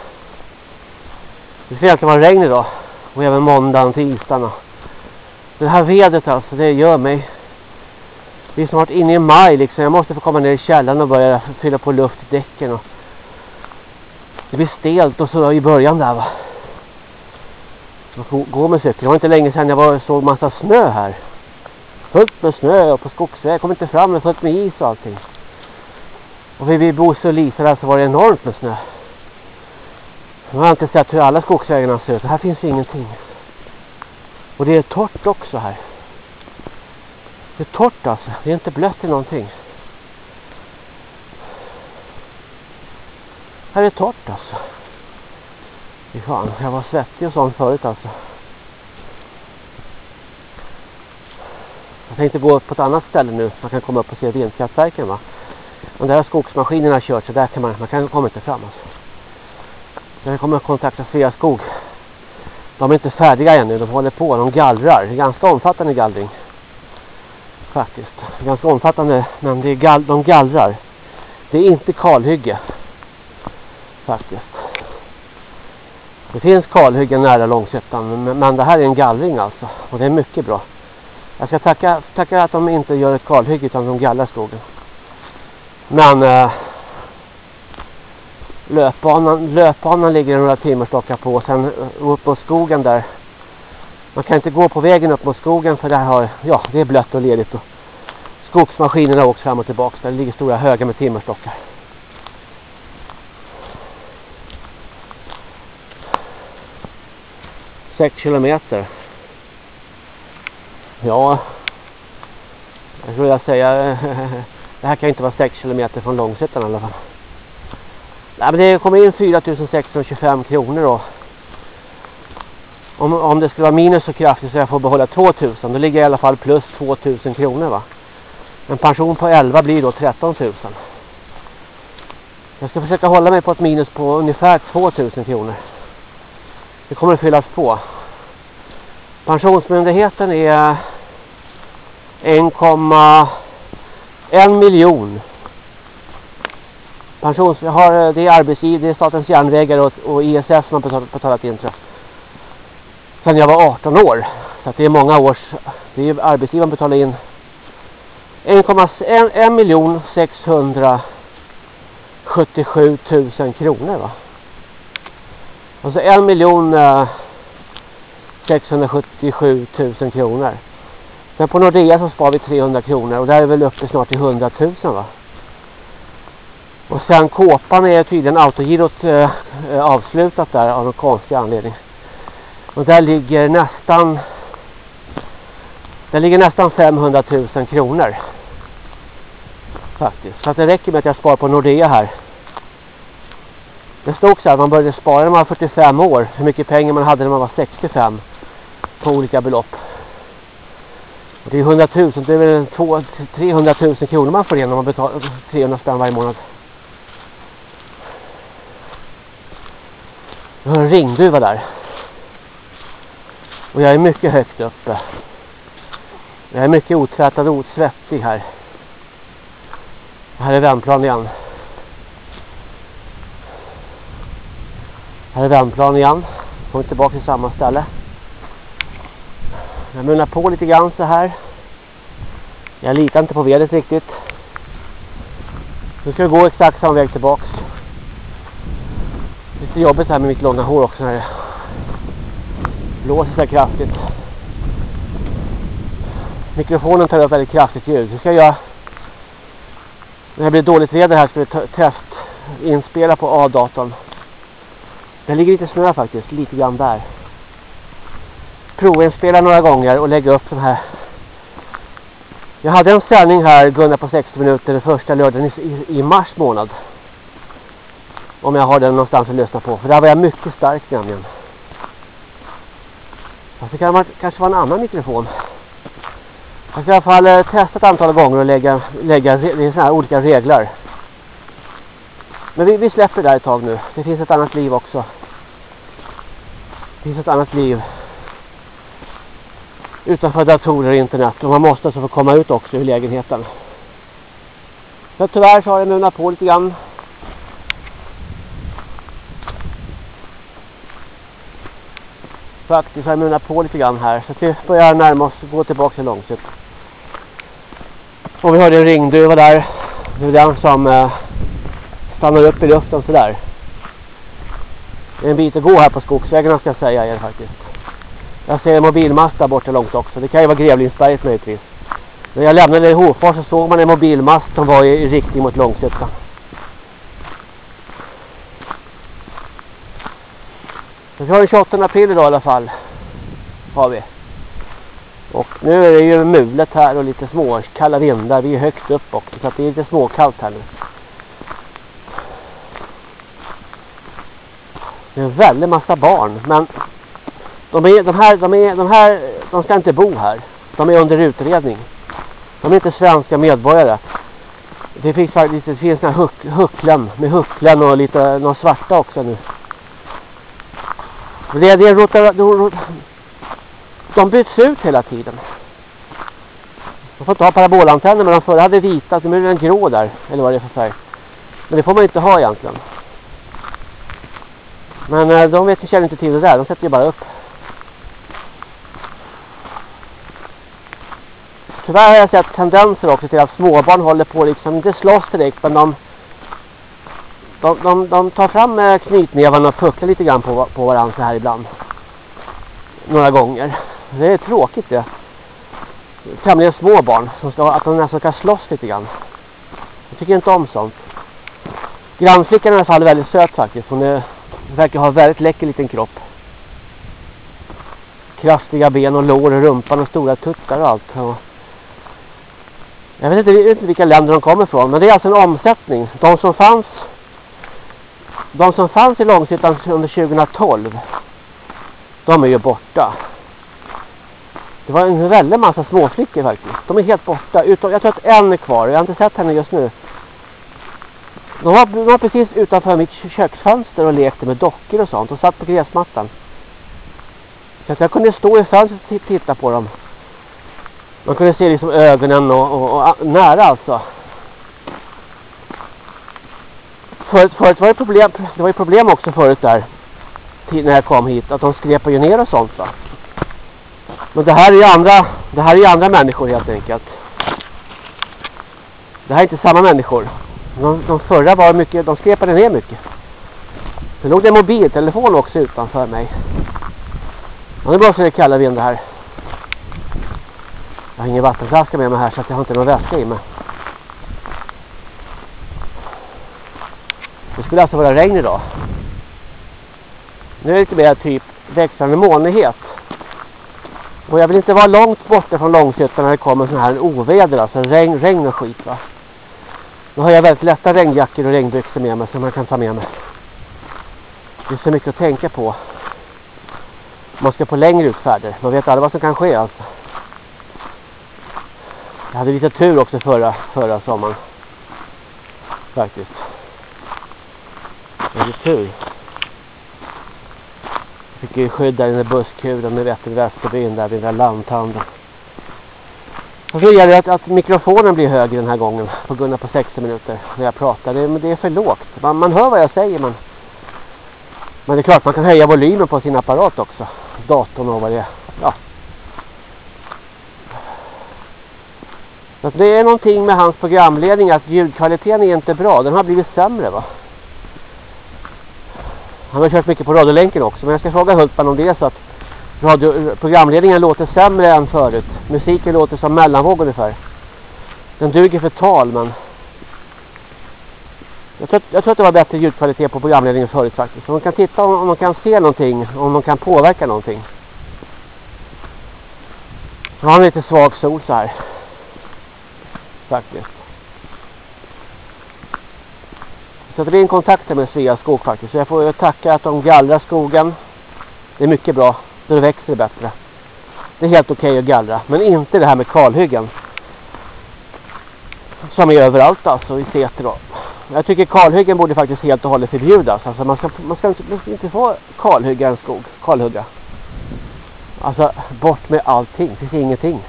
Det ska egentligen vara regn idag. Och även måndagen till isarna. Det här vädret alltså, det gör mig. Vi är snart inne i maj liksom. Jag måste få komma ner i källaren och börja fylla på luft i däcken. Och det blir stelt och så i början där va. Man får gå med cykeln. Det var inte länge sedan jag var, såg massa snö här. Fullt med snö och på skogsväg. Jag kom inte fram med fullt med is och allting. Och vid, Bosse och Lisa där så var det enormt med snö. Nu har jag inte sett hur alla skogsvägarna ser ut. Här finns ingenting. Och det är torrt också här. Det är torrt alltså. Det är inte blött i någonting. Här är det torrt alltså. Fy fan, jag var svettig och sånt förut alltså. Jag tänkte gå upp på ett annat ställe nu. Man kan komma upp och se vindkraftverken va. Men där har skogsmaskinerna kört så där kan man, man kan komma inte fram alltså. Jag kommer att kontakta Sveaskog. De är inte färdiga ännu, de håller på, de gallrar. Det är ganska omfattande gallring. Faktiskt. Ganska omfattande, men det är gall de gallrar. Det är inte kalhygge. Faktiskt. Det finns kalhyggen nära Långsötan, men det här är en gallring alltså. Och det är mycket bra. Jag ska tacka, tacka att de inte gör ett kalhygge utan de gallrar skogen. Men eh, löpbanan, löpbanan ligger några timmerstockar på. Sen upp mot skogen där. Man kan inte gå på vägen upp mot skogen för där har, ja, det är blött och ledigt. Och skogsmaskinerna åker fram och tillbaka. Där ligger stora högar med timmerstockar. Sex kilometer. Ja, jag skulle säga <laughs> det här kan ju inte vara 6 kilometer från Långsötan i alla fall. Nej, men det kommer in 4625 kronor då. Om, om det skulle vara minus så kraftigt så jag får behålla 2000 då ligger jag i alla fall plus 2000 kronor va. En pension på 11 blir då 13 000. Jag ska försöka hålla mig på ett minus på ungefär 2000 kronor. Det kommer att fyllas på. Pensionsmyndigheten är 1, en miljon pensions, har, eh, det är arbetsgivare, det är Statens järnvägar och, och ISF som har betalat, betalat in tror jag. Sen jag var 18 år. Så att det är många års, det är arbetsgivaren betalar in 1,1 miljon 677 000 kronor va. Alltså 1 miljon eh, 677 000 kronor. Sen på Nordea så spar vi 300 kronor och där är väl uppe snart till 100 000 va. Och sen kåpan är tydligen autogirot eh, avslutat där av någon konstig anledning. Och där ligger nästan där ligger nästan 500 000 kronor. Faktiskt. Så att det räcker med att jag sparar på Nordea här. Det stod också att man började spara när man var 45 år. Hur mycket pengar man hade när man var 65. På olika belopp. Och det är 100 000. Det är väl 200, 300 000 kronor man får igen om man betalar 300 spänn varje månad. Jag har en ringduva där. Och jag är mycket högt uppe. Jag är mycket otvättad och svettig här. Här är vändplan igen. Här är vändplan igen. Kommer tillbaka till samma ställe. Jag munnar på lite grann så här. Jag litar inte på vädret riktigt. Nu ska jag gå exakt samma väg tillbaks lite jobbigt här med mitt långa hår också när det blåser så kraftigt. Mikrofonen tar upp väldigt kraftigt ljud. Nu ska jag när det blir dåligt väder här ska vi test inspela på A-datorn. Det ligger lite snö faktiskt, lite grann där provinspela några gånger och lägga upp den här. Jag hade en sändning här, Gunnar på 60 minuter, den första lördagen i, i mars månad. Om jag har den någonstans att lyssna på. För där var jag mycket stark nämligen. Fast det kan kanske vara en annan mikrofon. Jag ska i alla fall eh, testa ett antal gånger och lägga, lägga det är såna här olika regler. Men vi, vi släpper det där ett tag nu. Det finns ett annat liv också. Det finns ett annat liv. Utanför datorer och internet. Och man måste alltså få komma ut också ur lägenheten. Så tyvärr så har det munat på lite grann. Faktiskt har jag munat på lite grann här. Så vi börjar närma oss gå tillbaka till långsikt. Och vi hörde en ringduva där. Det är den som eh, stannar upp i luften sådär. Det är en bit att gå här på skogsvägarna ska jag säga er faktiskt. Jag ser en mobilmast där borta långt också. Det kan ju vara Grevlingsberget möjligtvis. När jag lämnade Hofors så såg man en mobilmast som var i, i riktning mot Långsötan. vi har den 28 april idag i alla fall. Har vi. Och nu är det ju mulet här och lite små kalla vindar. Vi är högt upp också så det är lite småkallt här nu. Det är en väldig massa barn. Men de, är, de, här, de, är, de här de ska inte bo här. De är under utredning. De är inte svenska medborgare. Det finns faktiskt det finns några huck, hucklen med hucklen och lite några svarta också nu. Det, det rotar, de, de byts ut hela tiden. De får inte ha parabolantenner men de förra hade vita, så nu är den grå där. Eller vad det är för färg. Men det får man inte ha egentligen. Men eh, de vet, känner inte till det där, de sätter ju bara upp. Tyvärr har jag sett tendenser också till att småbarn håller på liksom, inte slåss direkt men de de, de, de tar fram eh, knytnävarna och pucklar lite grann på, på varandra så här ibland. Några gånger. Det är tråkigt det. Tämligen små barn som ska, att de nästan ska slåss lite grann. Jag tycker inte om sånt. Grannflickan i alla fall är väldigt söt faktiskt. Hon är verkar ha väldigt läcker liten kropp. Kraftiga ben och lår och rumpan och stora tuttar och allt. Och jag vet inte, vilka länder de kommer ifrån. Men det är alltså en omsättning. De som fanns de som fanns i Långshyttan under 2012 de är ju borta. Det var en väldigt massa småflickor faktiskt. De är helt borta. Utom, jag tror att en är kvar. Jag har inte sett henne just nu. De var, de var precis utanför mitt köksfönster och lekte med dockor och sånt och satt på gräsmattan. Så jag kunde stå i fönstret och titta på dem. Man kunde se liksom ögonen och, och, och nära alltså. Förut, förut var det problem, det var ju problem också förut där. När jag kom hit. Att de skrepar ju ner och sånt va. Men det här är ju andra, det här är ju andra människor helt enkelt. Det här är inte samma människor. De, de förra var mycket, de skrepade ner mycket. Det låg en mobiltelefon också utanför mig. Ja, nu blåser det kalla vindar här. Jag har ingen vattenflaska med mig här så att jag har inte någon väska i mig. Det skulle alltså vara regn idag. Nu är det lite mer typ växande molnighet. Och jag vill inte vara långt borta från Långshyttan när det kommer sån här oväder, alltså regn, regn och skit va. Nu har jag väldigt lätta regnjackor och regnbyxor med mig som man kan ta med mig. Det är så mycket att tänka på. Man ska på längre utfärder. Man vet aldrig vad som kan ske alltså. Jag hade lite tur också förra, förra sommaren. Faktiskt. Jag hade tur. Jag fick ju skydd där i den busskuren med Vätter Västerbyn där vid den där lanthandeln. Och så gäller det att, att, mikrofonen blir högre den här gången på grund av på 60 minuter när jag pratar. Det, men det är för lågt. Man, man hör vad jag säger men, men det är klart man kan höja volymen på sin apparat också. Datorn och vad det är. Ja. Så det är någonting med hans programledning att ljudkvaliteten är inte bra. Den har blivit sämre va. Han har kört mycket på radiolänken också. Men jag ska fråga Hultman om det är så att radio, programledningen låter sämre än förut. Musiken låter som mellanvåg ungefär. Den duger för tal men... Jag tror, jag tror att det var bättre ljudkvalitet på programledningen förut faktiskt. Så man kan titta om, om de kan se någonting. Om de kan påverka någonting. Nu har lite svag sol så här. Faktiskt. Så det är en kontakt med Sveaskog faktiskt. Så jag får tacka att de gallrar skogen. Det är mycket bra. Då växer det bättre. Det är helt okej okay att gallra. Men inte det här med kalhyggen. Som är överallt alltså i Säter då. Jag tycker kalhyggen borde faktiskt helt och hållet förbjudas. Alltså man ska, man ska inte, man ska inte få kalhygga en skog. Kalhugga. Alltså bort med allting. Det finns ingenting.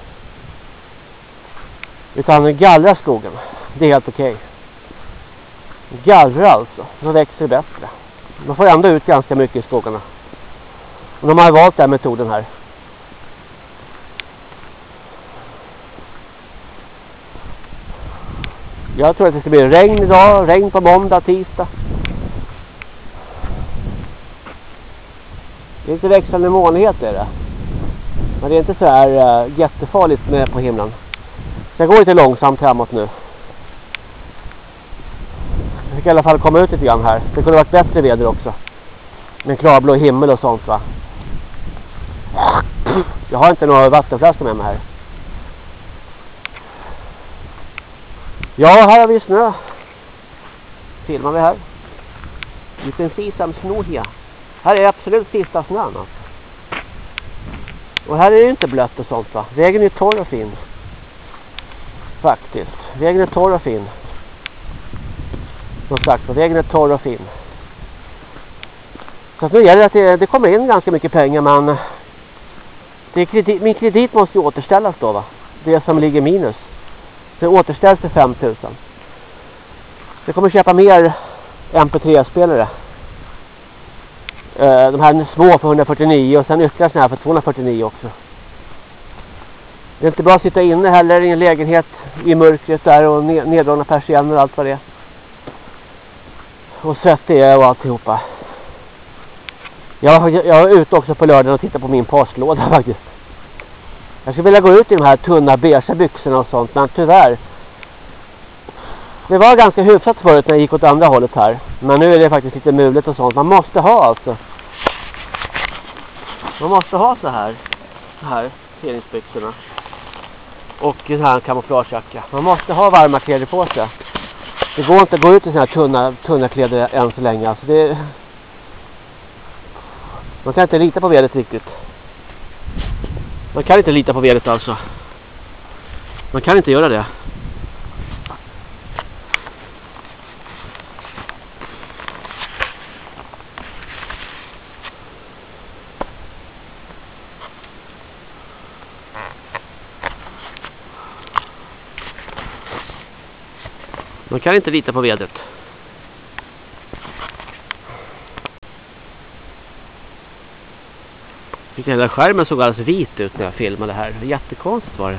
Utan gallra skogen. Det är helt okej. Okay. Gallra alltså. Då växer det bättre. Man får ändå ut ganska mycket i skogarna. Och de har valt den här metoden här. Jag tror att det ska bli regn idag. Regn på måndag, tisdag. Det är lite växlande molnighet är det. Men det är inte så här uh, jättefarligt med på himlen. Jag går lite långsamt hemåt nu. Jag fick i alla fall komma ut lite grann här. Det kunde varit bättre väder också. Med klarblå himmel och sånt va. Jag har inte några vattenflaskor med mig här. Ja, här har vi snö. Filmar vi här. You can see some snow here. Här är absolut sista snön alltså. Och här är det inte blött och sånt va. Vägen är torr och fin. Faktiskt. Vägen är torr och fin. Som sagt, vägen är torr och fin. Så nu gäller det att det, det kommer in ganska mycket pengar men det kredit, min kredit måste ju återställas då va. Det som ligger minus. Det återställs till 5000. Jag kommer köpa mer MP3-spelare. Eh, de här små för 149 och sen ytterligare såna här för 249 också. Det är inte bra att sitta inne heller i en lägenhet i mörkret där och neddragna persienner och allt vad det är. Och svettig och alltihopa. Jag, jag är ute också på lördagen och tittar på min postlåda <laughs> faktiskt. Jag skulle vilja gå ut i de här tunna beige byxorna och sånt. Men tyvärr. Det var ganska hyfsat förut när jag gick åt andra hållet här. Men nu är det faktiskt lite mulet och sånt. Man måste ha alltså. Man måste ha så här. Så här. Träningsbyxorna. Och en här kamouflagejacka. Man måste ha varma kläder på sig. Det går inte att gå ut i sådana här tunna, tunna kläder än så länge. Alltså det... Man kan inte lita på vädret riktigt. Man kan inte lita på vädret alltså. Man kan inte göra det. Man kan inte lita på vädret. Tyckte hela skärmen såg alldeles vit ut när jag filmade här. Jättekonstigt var det.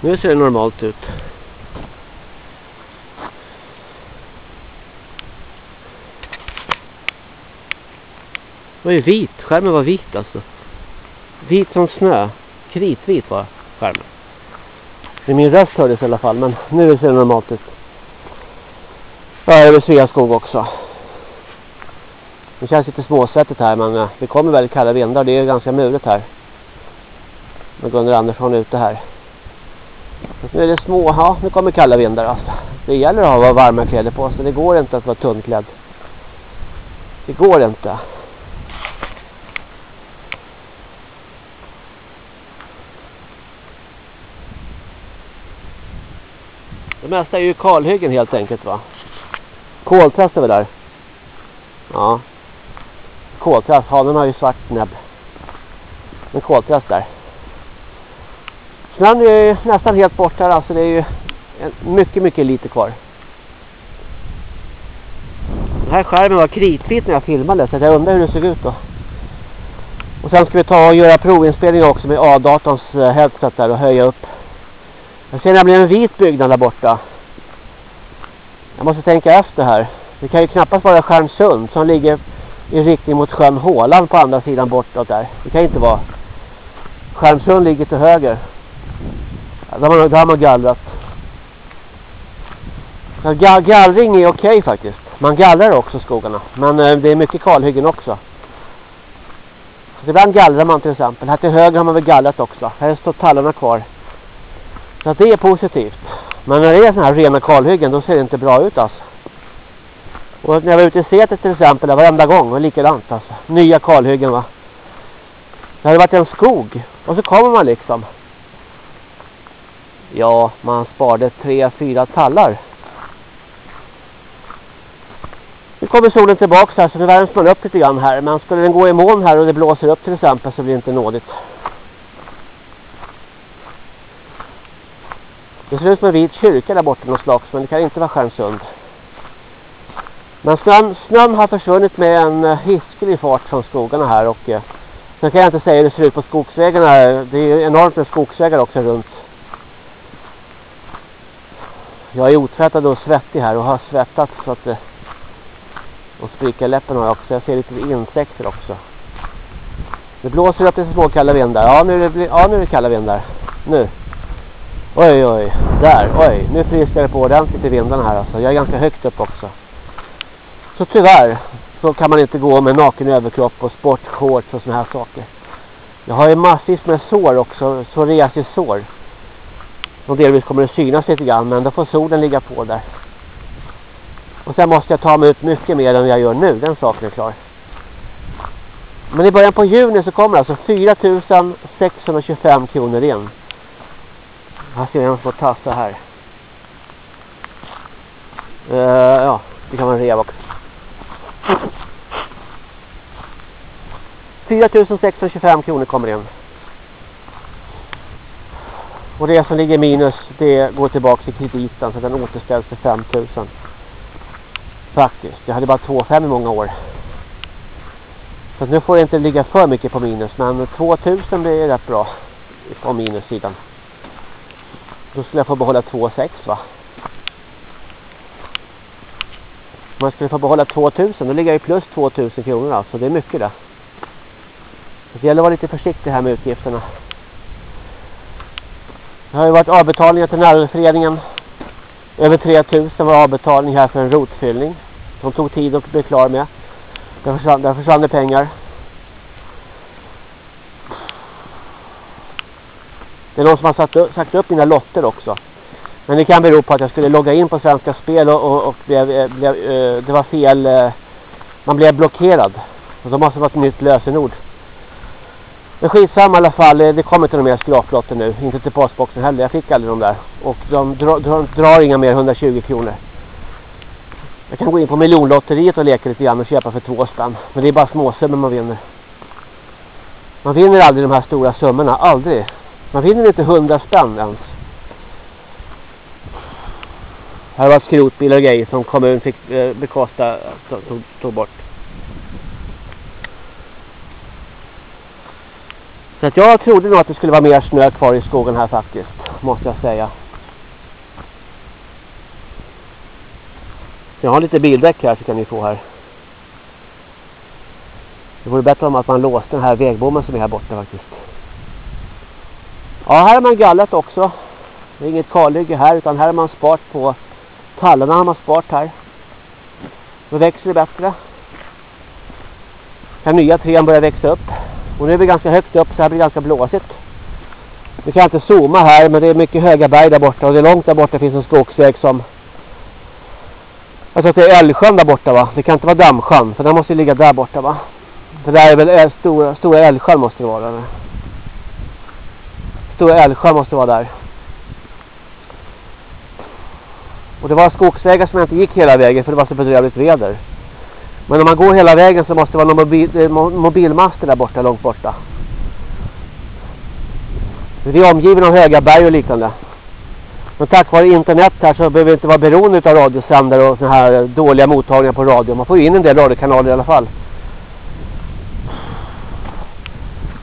Nu ser det normalt ut. Det var ju vit. Skärmen var vit alltså. Vit som snö. Kritvit var skärmen. Det är min röst hördes i alla fall. Men nu ser det normalt ut. Ja, det är Sveaskog också. Det känns lite småsvettigt här men eh, det kommer väldigt kalla vindar. Det är ganska mulet här. Med Gunnar Andersson ute här. Nu är det små, ja nu kommer kalla vindar alltså. Det gäller att ha varma kläder på sig. Det går inte att vara tunnklädd. Det går inte. Det mesta är ju kalhyggen helt enkelt va. Koltrast är väl där. Ja koltrast. Hanen har ju svart näbb. En koltrast där. Snön är nästan helt borta här. Alltså det är ju mycket, mycket lite kvar. Den här skärmen var kritvit när jag filmade så jag undrar hur det såg ut då. Och sen ska vi ta och göra provinspelning också med A-datorns eh, headset där och höja upp. Jag ser nämligen en vit byggnad där borta. Jag måste tänka efter här. Det kan ju knappast vara Skärmsund som ligger i riktning mot sjön Håland på andra sidan bortåt där. Det kan inte vara. Skärmsund ligger till höger. Där har man, där har man gallrat. Gallring är okej okay, faktiskt. Man gallrar också skogarna. Men eh, det är mycket kalhyggen också. Så ibland gallrar man till exempel. Här till höger har man väl gallrat också. Här står tallarna kvar. Så det är positivt. Men när det är sådana här rena kalhyggen då ser det inte bra ut alltså. Och när jag var ute i Setet till exempel, varenda gång var likadant alltså. Nya kalhyggen va. Det hade varit en skog. Och så kommer man liksom. Ja, man sparade tre, fyra tallar. Nu kommer solen tillbaka här så nu värms man upp lite grann här. Men skulle den gå i moln här och det blåser upp till exempel så blir det inte nådigt. Det ser ut som en vit kyrka där borta någon slags men det kan inte vara Stjärnsund. Men snön, snön har försvunnit med en eh, hiskelig fart från skogarna här och eh, sen kan jag inte säga hur det ser ut på skogsvägarna. Det är enormt med skogsvägar också runt. Jag är otvättad och svettig här och har svettats så att eh, och spricka läppen har jag också. Jag ser lite insekter också. Det blåser upp till små kalla vindar. Ja nu är det, ja, nu är det kalla vindar. Nu. Oj oj. Där. Oj. Nu friskar det på ordentligt i vindarna här alltså. Jag är ganska högt upp också. Så tyvärr så kan man inte gå med naken överkropp och sportshorts och såna här saker. Jag har ju massvis med sår också, psoriasissår. Och delvis kommer det synas lite grann men då får solen ligga på där. Och sen måste jag ta mig ut mycket mer än jag gör nu, den saken är klar. Men i början på juni så kommer alltså 4625 kronor in. Här ser jag en små tassar här. Uh, ja, det kan vara en rev också. 4625 kronor kommer in. Och det som ligger minus det går tillbaka till krediten så den återställs till 5000. Faktiskt. Jag hade bara 2,5 i många år. Så nu får det inte ligga för mycket på minus. Men 2000 blir rätt bra på minussidan. Då skulle jag få behålla 2,6 va? Om jag skulle få behålla 2000 då ligger jag ju plus 2000 kronor alltså. Det är mycket det. Så det gäller att vara lite försiktig här med utgifterna. Det har ju varit avbetalningar till närföreningen. Över 3000 var avbetalning här för en rotfyllning. Som tog tid att bli klar med. Där försvann, där försvann det pengar. Det är någon som har satt upp, sagt upp mina lotter också. Men det kan bero på att jag skulle logga in på Svenska Spel och, och, och blev, eh, blev, uh, det var fel. Uh, man blev blockerad. Och då måste det vara ett nytt lösenord. Men skitsamma i alla fall. Det kommer inte några mer skraplotter nu. Inte till postboxen heller. Jag fick aldrig de där. Och de drar, drar, drar inga mer 120 kronor. Jag kan gå in på miljonlotteriet och leka lite grann och köpa för två spänn. Men det är bara småsummor man vinner. Man vinner aldrig de här stora summorna. Aldrig. Man vinner inte 100 spänn ens. Här var skrotbilar och grejer som kommunen fick eh, bekosta, eh, tog, tog bort. Så att jag trodde nog att det skulle vara mer snö kvar i skogen här faktiskt, måste jag säga. Jag har lite bildäck här så kan ni få här. Det vore bättre om att man låste den här vägbommen som är här borta faktiskt. Ja, här har man gallrat också. Det är inget kalhygge här utan här har man sparat på tallarna har man sparat här. Då växer det bättre. Här nya trän börjar växa upp. Och nu är vi ganska högt upp så här blir det ganska blåsigt. Nu kan jag inte zooma här men det är mycket höga berg där borta och det är långt där borta finns en skogsväg som jag tror att det är Älvsjön där borta va? Det kan inte vara Dammsjön för den måste ju ligga där borta va? Det där är väl stora, stora Älvsjön måste det vara eller? Stora Älvsjön måste vara där. Och det var skogsvägar som jag inte gick hela vägen för det var så bedrövligt väder. Men om man går hela vägen så måste det vara någon mobil, mobilmaster där borta, långt borta. Vi är omgiven av höga berg och liknande. Men tack vare internet här så behöver vi inte vara beroende av radiosändare och såna här dåliga mottagningar på radio. Man får ju in en del radiokanaler i alla fall.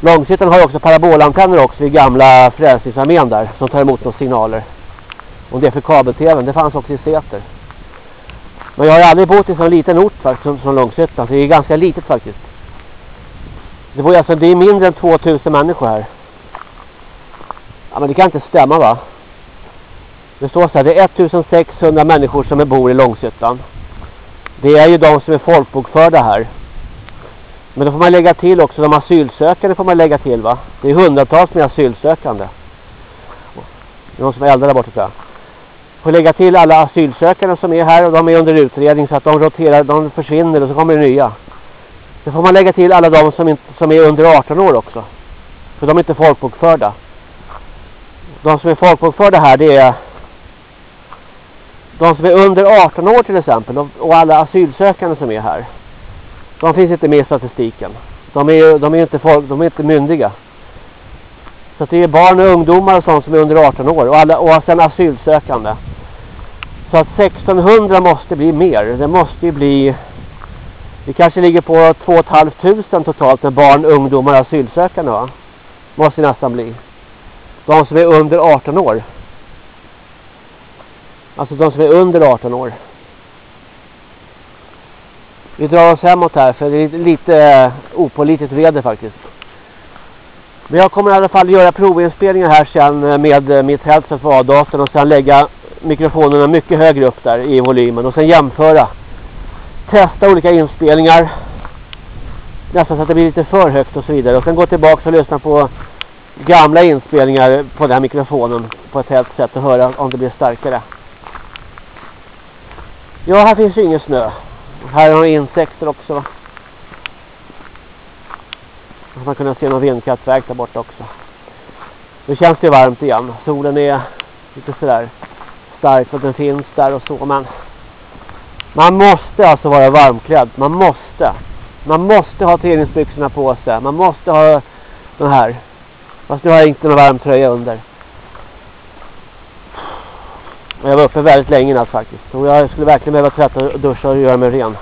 Långsittan har ju också parabolantenner också i gamla Frälsningsarmén där som tar emot några signaler. Om det är för kabel-tv, det fanns också i Säter. Men jag har aldrig bott i en sån liten ort faktiskt som, som Långshyttan. Så alltså, det är ganska litet faktiskt. Det, var alltså, det är mindre än 2000 människor här. Ja men det kan inte stämma va? Det står så här, det är 1600 människor som bor i Långshyttan. Det är ju de som är folkbokförda här. Men då får man lägga till också, de asylsökande får man lägga till va. Det är hundratals med asylsökande. Det är någon som är äldre där borta tror jag. Får lägga till alla asylsökande som är här och de är under utredning så att de roterar, de försvinner och så kommer det nya. Då får man lägga till alla de som, inte, som är under 18 år också. För de är inte folkbokförda. De som är folkbokförda här det är de som är under 18 år till exempel och alla asylsökande som är här. De finns inte med i statistiken. De är ju de är inte, folk, de är inte myndiga. Så det är barn och ungdomar och sånt som är under 18 år och, alla, och sen asylsökande. Så att 1600 måste bli mer. Det måste ju bli vi kanske ligger på 2 500 totalt med barn, ungdomar och asylsökande va? Måste nästan bli. De som är under 18 år. Alltså de som är under 18 år. Vi drar oss hemåt här för det är lite eh, opålitligt väder faktiskt. Men jag kommer i alla fall göra provinspelningar här sen eh, med eh, mitt headset för A-datorn och sen lägga mikrofonerna mycket högre upp där i volymen och sen jämföra. Testa olika inspelningar. Nästan så att det blir lite för högt och så vidare. Och sen gå tillbaka och lyssna på gamla inspelningar på den här mikrofonen på ett helt sätt och höra om det blir starkare. Ja, här finns ju ingen snö. Här har insekter också va. Man kunna se någon vindkraftverk där borta också. Nu känns det varmt igen. Solen är lite sådär stark för att den finns där och så. Men man måste alltså vara varmklädd. Man måste. Man måste ha träningsbyxorna på sig. Man måste ha den här. Fast nu har jag inte någon varm tröja under. Jag var uppe väldigt länge natt faktiskt. Och jag skulle verkligen behöva tvätta och duscha och göra mig ren.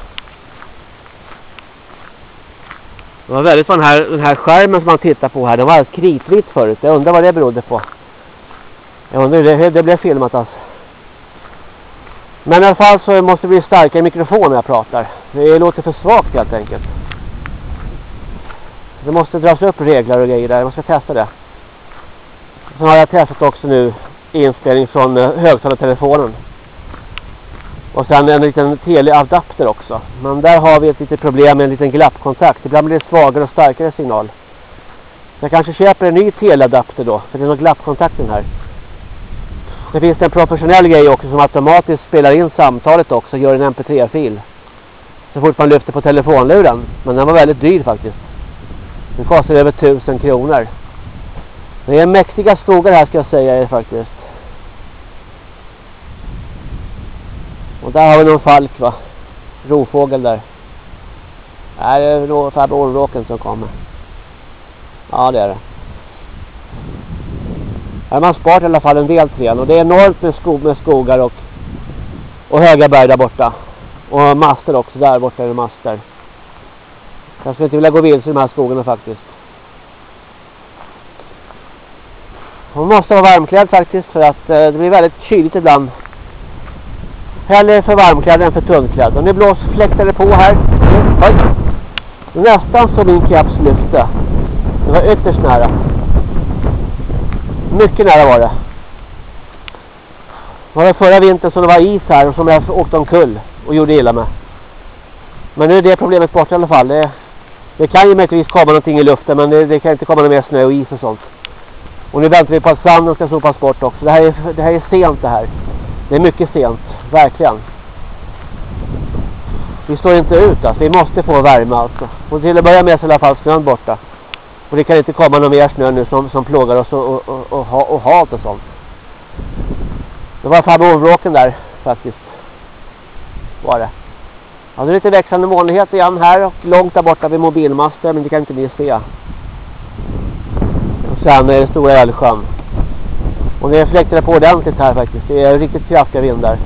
Det var väldigt den här, den här skärmen som man tittar på här. Den var alldeles kritvit förut. Jag undrar vad det berodde på. Jag undrar hur det, det blev filmat alltså. Men i alla fall så måste det bli starkare mikrofon när jag pratar. Det låter för svagt helt enkelt. Det måste dras upp regler och grejer där. Jag måste testa det. Sen har jag testat också nu inspelning från eh, högtalartelefonen. Och sen en liten teleadapter också. Men där har vi ett litet problem med en liten glappkontakt. Ibland blir det svagare och starkare signal. Jag kanske köper en ny teleadapter då. För det är nog glappkontakten här. Det finns en professionell grej också som automatiskt spelar in samtalet också. Gör en mp3-fil. Så fort man lyfter på telefonluren. Men den var väldigt dyr faktiskt. Den kostar över tusen kronor. Det är mäktiga skogar här ska jag säga er faktiskt. Och där har vi någon falk va. Rovfågel där. Nej, det är nog farbror ormråken som kommer. Ja, det är det. Här har man sparat i alla fall en del träd. Och det är enormt med, skog, med skogar och, och höga berg där borta. Och master också. Där borta är det master. Jag skulle inte vilja gå vilse i de här skogarna faktiskt. Man måste vara varmklädd faktiskt för att eh, det blir väldigt kyligt ibland Hellre för varmklädd än för tunnklädd. Och nu blåser fläktar det på här. Oj. Nästan så min keps lyfte. Det var ytterst nära. Mycket nära var det. Det var förra vintern som det var is här och som jag åkte omkull och gjorde illa med. Men nu är det problemet bort i alla fall. Det, det kan ju möjligtvis komma någonting i luften men det, det kan inte komma någon mer snö och is och sånt. Och nu väntar vi på att sanden ska sopas bort också. Det här är, det här är sent det här. Det är mycket sent, verkligen. Vi står inte ut alltså, vi måste få värme alltså. Och till att börja med så är i alla fall snön borta. Och det kan inte komma någon mer snö nu som, som plågar oss och, och, och, och, och halt och sånt. Det var farbror där faktiskt. Var det. Ja, det är lite växande molnighet igen här och långt där borta vid mobilmaster men det kan inte ni se. Och sen är det stora Älvsjön. Och det fläktar på ordentligt här faktiskt. Det är riktigt kraftiga vindar.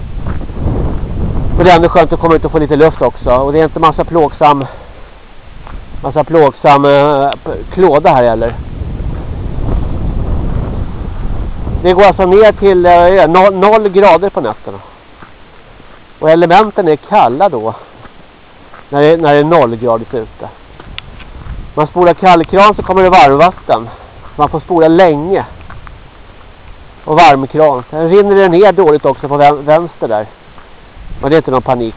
Och det är ändå skönt att komma ut och få lite luft också. Och det är inte massa plågsam massa plågsam uh, klåda här heller. Det går alltså ner till uh, noll, noll grader på nätterna. Och elementen är kalla då. När det, när det är nollgradigt ute. Man spolar kallkran så kommer det varmvatten. Man får spola länge och varmkran. Sen rinner det ner dåligt också på vänster där. Men det är inte någon panik.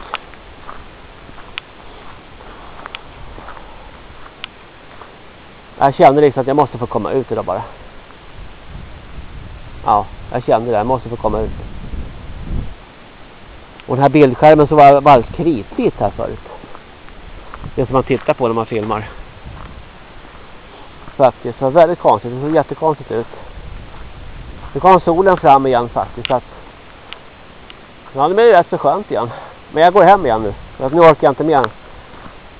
Jag kände liksom att jag måste få komma ut idag bara. Ja, jag kände det. Jag måste få komma ut. Och den här bildskärmen så var, var kritvit här förut. Det som man tittar på när man filmar. Faktiskt, det var väldigt konstigt. Det såg jättekonstigt ut. Nu kom solen fram igen faktiskt. Så att ja, det blir rätt så skönt igen. Men jag går hem igen nu. För att nu orkar jag inte mer.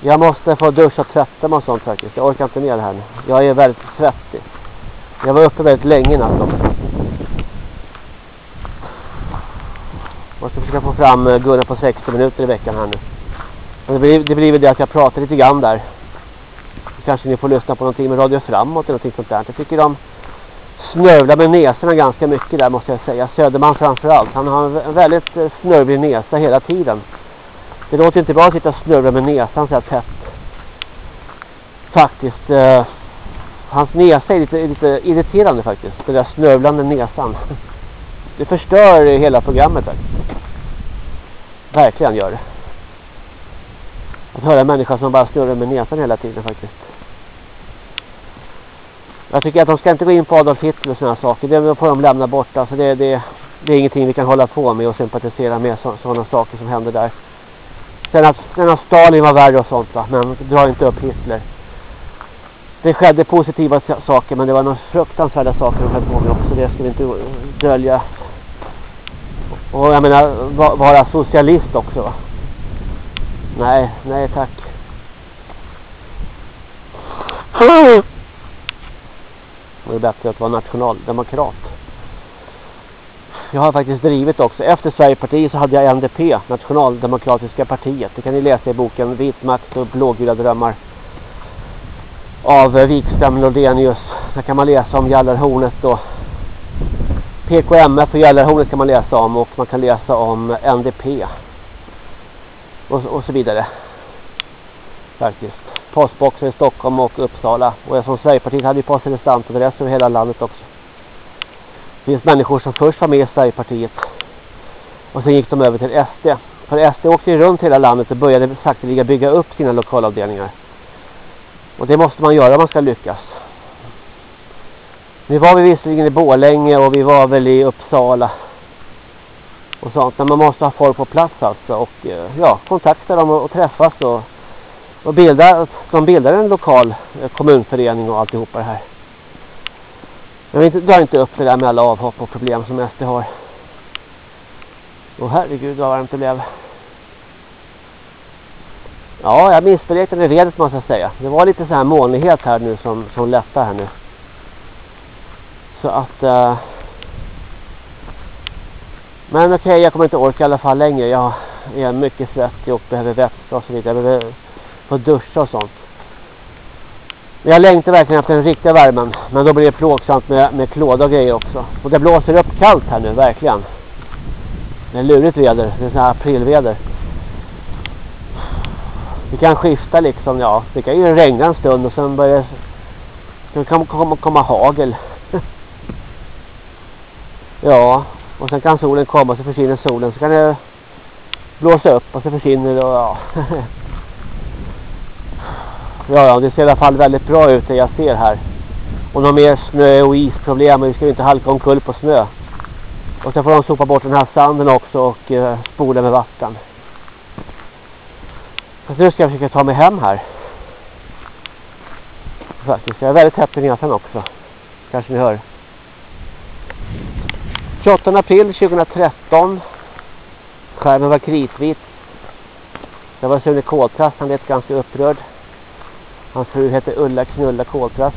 Jag måste få duscha och tvätta mig och sånt faktiskt. Jag orkar inte mer det här nu. Jag är väldigt svettig. Jag var uppe väldigt länge i natt också. Måste försöka få fram eh, Gunnar på 60 minuter i veckan här nu. Men det blir, det blir väl det att jag pratar lite grann där. Kanske ni får lyssna på någonting med Radio Framåt eller någonting sånt där. Jag tycker de snövlar med näsorna ganska mycket där måste jag säga. Söderman framförallt. Han har en väldigt eh, snörvlig näsa hela tiden. Det låter inte bra att sitta och snörvla med näsan så här tätt. Faktiskt. Eh, hans näsa är lite, lite irriterande faktiskt. Den där snövlande näsan. <laughs> Det förstör hela programmet faktiskt. Verkligen gör det. Att höra en människa som bara snurrar med näsan hela tiden faktiskt. Jag tycker att de ska inte gå in på Adolf Hitler och sådana saker. Det får de lämna bort. Alltså det, det, det är ingenting vi kan hålla på med och sympatisera med sådana saker som händer där. Sen att, sen att Stalin var värre och sånt va. Men dra inte upp Hitler. Det skedde positiva saker men det var några fruktansvärda saker de höll på med också. Det ska vi inte dölja. Och jag menar vara socialist också va. Nej, nej tack. Det är bättre att vara nationaldemokrat. Jag har faktiskt drivit också. Efter Sverigepartiet så hade jag NDP, Nationaldemokratiska partiet. Det kan ni läsa i boken Vit makt och blågula drömmar. Av Wikström Lodenius. Där kan man läsa om Jallarhornet då. PKMF och Jallarhornet kan man läsa om. Och man kan läsa om NDP. Och, och så vidare. Faktiskt postboxar i Stockholm och Uppsala. Och jag som Sverigepartiet hade ju postadress över hela landet också. Det finns människor som först var med i Sverigepartiet. Och sen gick de över till SD. För SD åkte ju runt hela landet och började sakteliga bygga upp sina lokalavdelningar. Och det måste man göra om man ska lyckas. Nu var vi visserligen i Bålänge och vi var väl i Uppsala. Och sånt. Men man måste ha folk på plats alltså. Och eh, ja, kontakta dem och, och träffas och och bildar, de bildar en lokal eh, kommunförening och alltihopa det här. Jag inte, drar inte upp det där med alla avhopp och problem som SD har. Åh herregud vad varmt det blev. Ja, jag missberäknade redet måste jag säga. Det var lite så här molnighet här nu som, som lättar här nu. Så att... Uh... Men okej, okay, jag kommer inte orka i alla fall längre. Jag är mycket svettig och behöver vätska och så vidare. Få duscha och sånt. Men jag längtar verkligen efter den riktiga värmen. Men då blir det plågsamt med, med klåda och grejer också. Och det blåser upp kallt här nu, verkligen. Det är lurigt väder. Det är sån här aprilväder. Det kan skifta liksom, ja. Det kan ju regna en stund och sen börjar det kan komma, komma hagel. <laughs> ja, och sen kan solen komma och så försvinner solen. Så kan det blåsa upp och så försvinner det och ja. <laughs> Ja, ja, det ser i alla fall väldigt bra ut det jag ser här. Och några mer snö och isproblem. Men vi ska ju inte halka omkull på snö. Och sen får de sopa bort den här sanden också och eh, spola med vatten. Så nu ska jag försöka ta mig hem här. Faktiskt, jag är väldigt tätt i näsan också. Kanske ni hör. 28 april 2013. Skärmen var kritvit. Det var Sune Koltrast, han lät ganska upprörd. Hans fru heter Ulla Knulla Koltrast.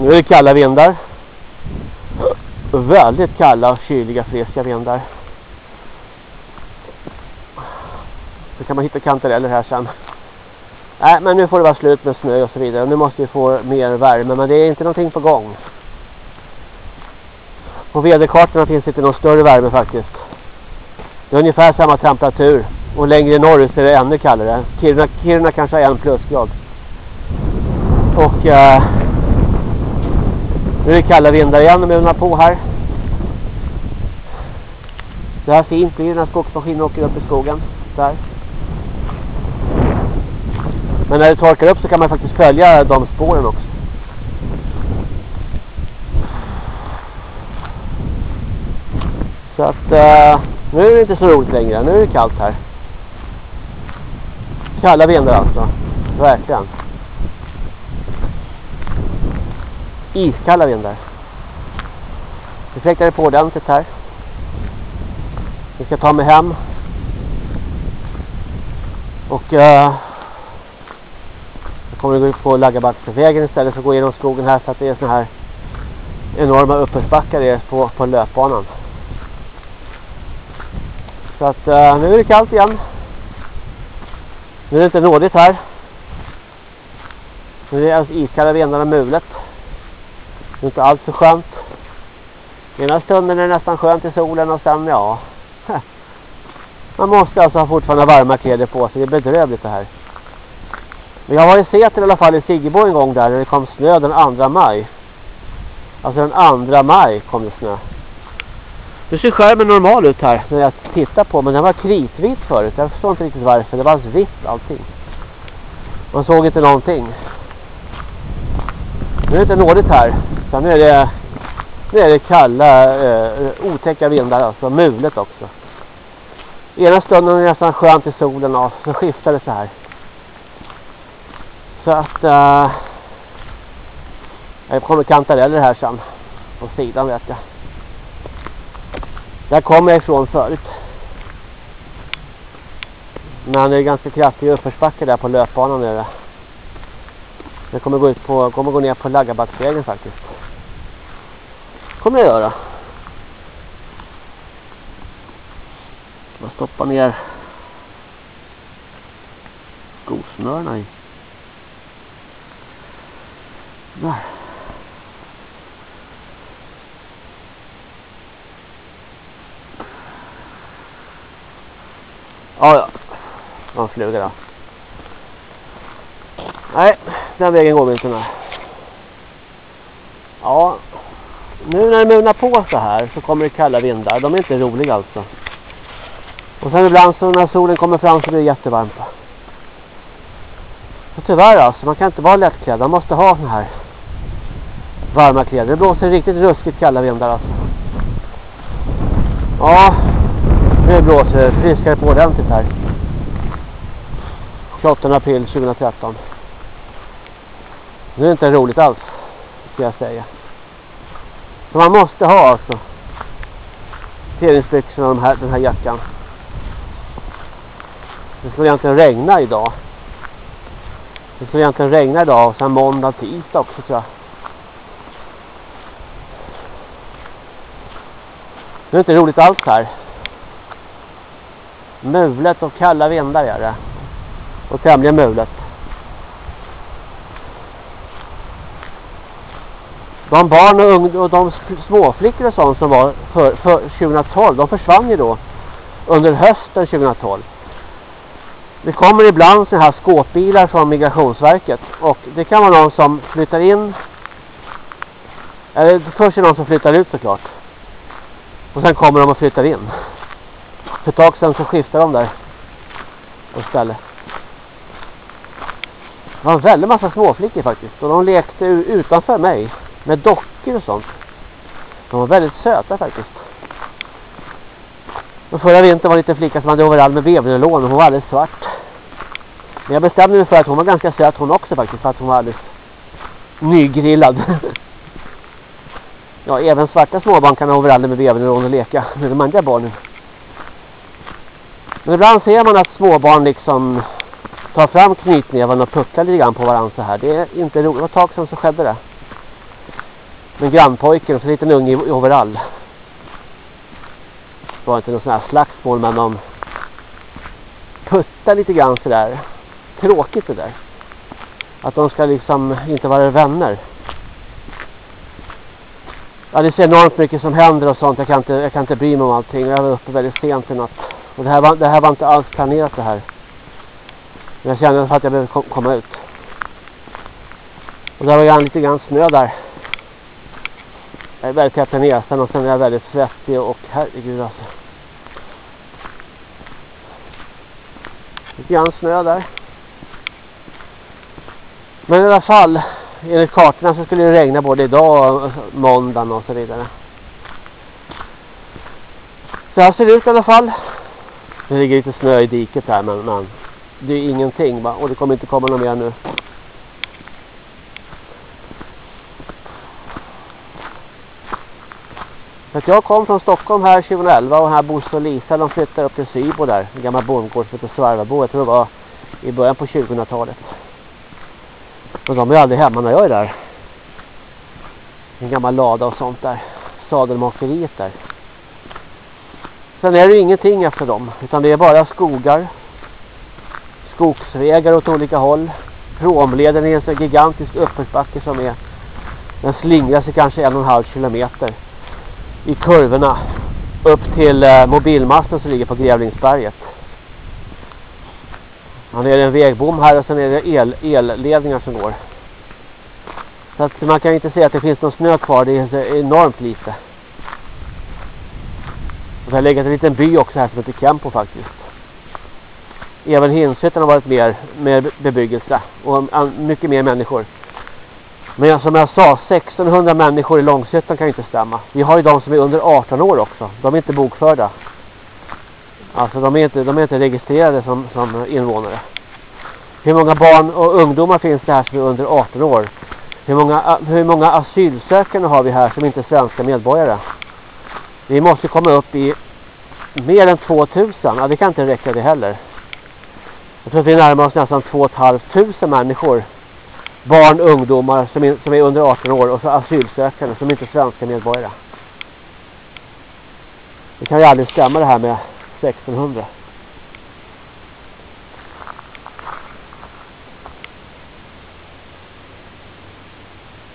Nu är det kalla vindar. Väldigt kalla, och kyliga, friska vindar. Så kan man hitta kantareller här sen. Nej, men nu får det vara slut med snö och så vidare. Nu måste vi få mer värme, men det är inte någonting på gång. På väderkartorna finns inte någon större värme faktiskt. Det är ungefär samma temperatur. Och längre norrut är det ännu kallare. Kiruna, Kiruna kanske har en plusgrad. Och eh, nu är det kalla vindar igen och mulnar på här. Det här fint blir när skogsmaskinen åker upp i skogen. Där. Men när det torkar upp så kan man faktiskt följa de spåren också. Så att eh, nu är det inte så roligt längre. Nu är det kallt här. Kalla vindar alltså. Verkligen. Iskalla vindar. Vi fläktar på ordentligt här. Vi ska ta mig hem. Och uh, jag kommer att gå ut på Laggabacksvägen istället för att gå genom skogen här så att det är såna här enorma uppförsbackar på, på löpbanan. Så att uh, nu är det kallt igen. Nu är det inte nådigt här. Nu är det alltså iskalla vindarna mulet. Det är inte alls så skönt. Ena stunden är det nästan skönt i solen och sen ja. <laughs> Man måste alltså fortfarande ha varma kläder på sig. Det är bedrövligt det här. Men jag var i sett i alla fall i Siggebo en gång där när det kom snö den 2 maj. Alltså den 2 maj kom det snö. Nu ser skärmen normal ut här när jag tittar på men den var kritvit förut. Jag förstår inte riktigt varför. Det var alldeles vitt allting. Man såg inte någonting. Nu är det inte nådigt här. Sen är det, nu är det kalla, eh, otäcka vindar alltså. Mulet också. Ena stunden är det nästan skönt i solen och så skiftar det så här. Så att Eh, jag kommer kantareller här sen. På sidan vet jag. Där kommer jag ifrån förut. Men det är ganska kraftig uppförsbacke där på löpbanan nere. Jag kommer gå ut på, kommer gå ner på Laggabacksvägen faktiskt. Kommer jag göra. Jag stoppar ner skosnörena i. Där. Ja, ja. Man fluga då. Nej, den vägen går vi inte med. Ja, nu när det munar på så här så kommer det kalla vindar. De är inte roliga alltså. Och sen ibland så när solen kommer fram så blir det jättevarmt. Så tyvärr alltså, man kan inte vara lättklädd. Man måste ha såna här varma kläder. Det blåser riktigt ruskigt kalla vindar alltså. Ja, nu blåser det friskare på ordentligt här. 28 april 2013. Nu är det inte roligt alls, ska jag säga. Så man måste ha alltså träningsbyxorna och de här, den här jackan. Det skulle egentligen regna idag. Det skulle egentligen regna idag och sen måndag till tisdag också tror jag. Det är inte roligt alls här. Mulet och kalla vindar är det. Och tämligen mulet. De barn och, ung, och de småflickor och sånt som var för, för 2012, de försvann ju då under hösten 2012. Det kommer ibland sådana här skåpbilar från Migrationsverket och det kan vara någon som flyttar in eller först är någon som flyttar ut såklart. Och sen kommer de och flyttar in. För ett tag sedan så skiftar de där på stället. Det var en väldigt massa småflickor faktiskt. Och de lekte utanför mig. Med dockor och sånt. De var väldigt söta faktiskt. Och förra vintern var det en liten flicka som hade overall med vevnelån. Hon var alldeles svart. Men jag bestämde mig för att hon var ganska söt hon också faktiskt. För att hon var alldeles nygrillad. <laughs> ja, även svarta småbarn kan ha overaller med vevnelån och leka med de andra barnen. Men ibland ser man att småbarn liksom tar fram knytnäven och pucklar lite grann på varandra så här. Det är inte roligt. Det var ett tag sedan så skedde det med grannpojken, och så liten unge i overall. Det var inte någon sån här slagsmål men de puttar lite grann sådär. Tråkigt det där. Att de ska liksom inte vara vänner. Ja, det är så enormt mycket som händer och sånt. Jag kan inte, jag kan inte bry mig om allting. Jag var uppe väldigt sent i natt. Och det här var, det här var inte alls planerat det här. Men jag kände att jag behövde komma ut. Och där var jag lite grann snö där. Jag är väldigt tätt i näsan och sen är jag väldigt svettig och herregud alltså. Lite grann snö där. Men i alla fall, enligt kartorna så skulle det regna både idag och måndagen och så vidare. Så här ser det ut i alla fall. Det ligger lite snö i diket här men, men det är ingenting va? och det kommer inte komma något mer nu. Att jag kom från Stockholm här 2011 och här Bosse och Lisa de flyttade upp till Sybo där. En gammal bondgård som heter Svarvabo. Jag tror det var i början på 2000-talet. Och de är aldrig hemma när jag är där. En gammal lada och sånt där. Sadelmakeriet där. Sen är det ingenting efter dem. Utan det är bara skogar. Skogsvägar åt olika håll. Promleden är en sån gigantisk uppförsbacke som är den slingrar sig kanske en och en halv kilometer i kurvorna upp till eh, mobilmasten som ligger på Grävlingsberget. Man är en vägbom här och sen är det el, elledningar som går. Så att man kan inte säga att det finns någon snö kvar, det är enormt lite. Och det har legat en liten by också här som heter Kempo faktiskt. Även Hinshyttan har varit mer med bebyggelse och mycket mer människor. Men som jag sa, 1600 människor i Långshyttan kan ju inte stämma. Vi har ju de som är under 18 år också. De är inte bokförda. Alltså de är inte, de är inte registrerade som, som invånare. Hur många barn och ungdomar finns det här som är under 18 år? Hur många, hur många asylsökande har vi här som inte är svenska medborgare? Vi måste komma upp i mer än 2000. Ja, det kan inte räcka det heller. Jag tror att vi närmar oss nästan 2 500 människor barn, ungdomar som är, som är under 18 år och så asylsökande som inte är svenska medborgare. Det kan ju aldrig stämma det här med 1600.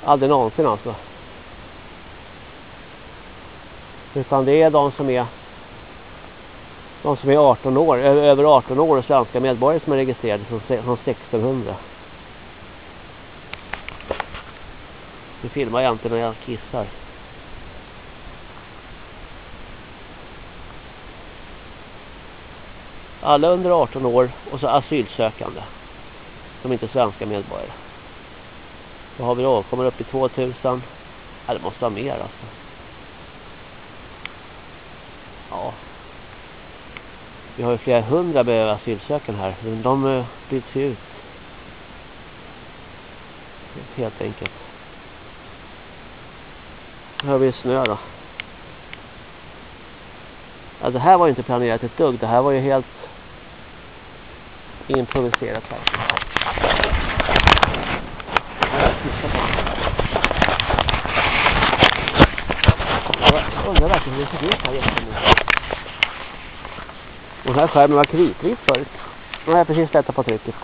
Aldrig någonsin alltså. Utan det är de som är de som är 18 år, över 18 år och svenska medborgare som är registrerade från 1600. Nu filmar jag inte när jag kissar. Alla under 18 år och så asylsökande. Som inte är svenska medborgare. Vad har vi då? Kommer upp i 2000. Ja, det måste vara mer alltså. Ja. Vi har ju flera hundra med asylsökande här. Men de eh, byts ju ut. Helt enkelt. Har vi snö då. Ja, det här var ju inte planerat ett dugg. Det här var ju helt improviserat här. Jag undrar verkligen hur det ser ut här jättemycket. Och den här skärmen var kritvit förut. Nu har jag precis lättat på trycket.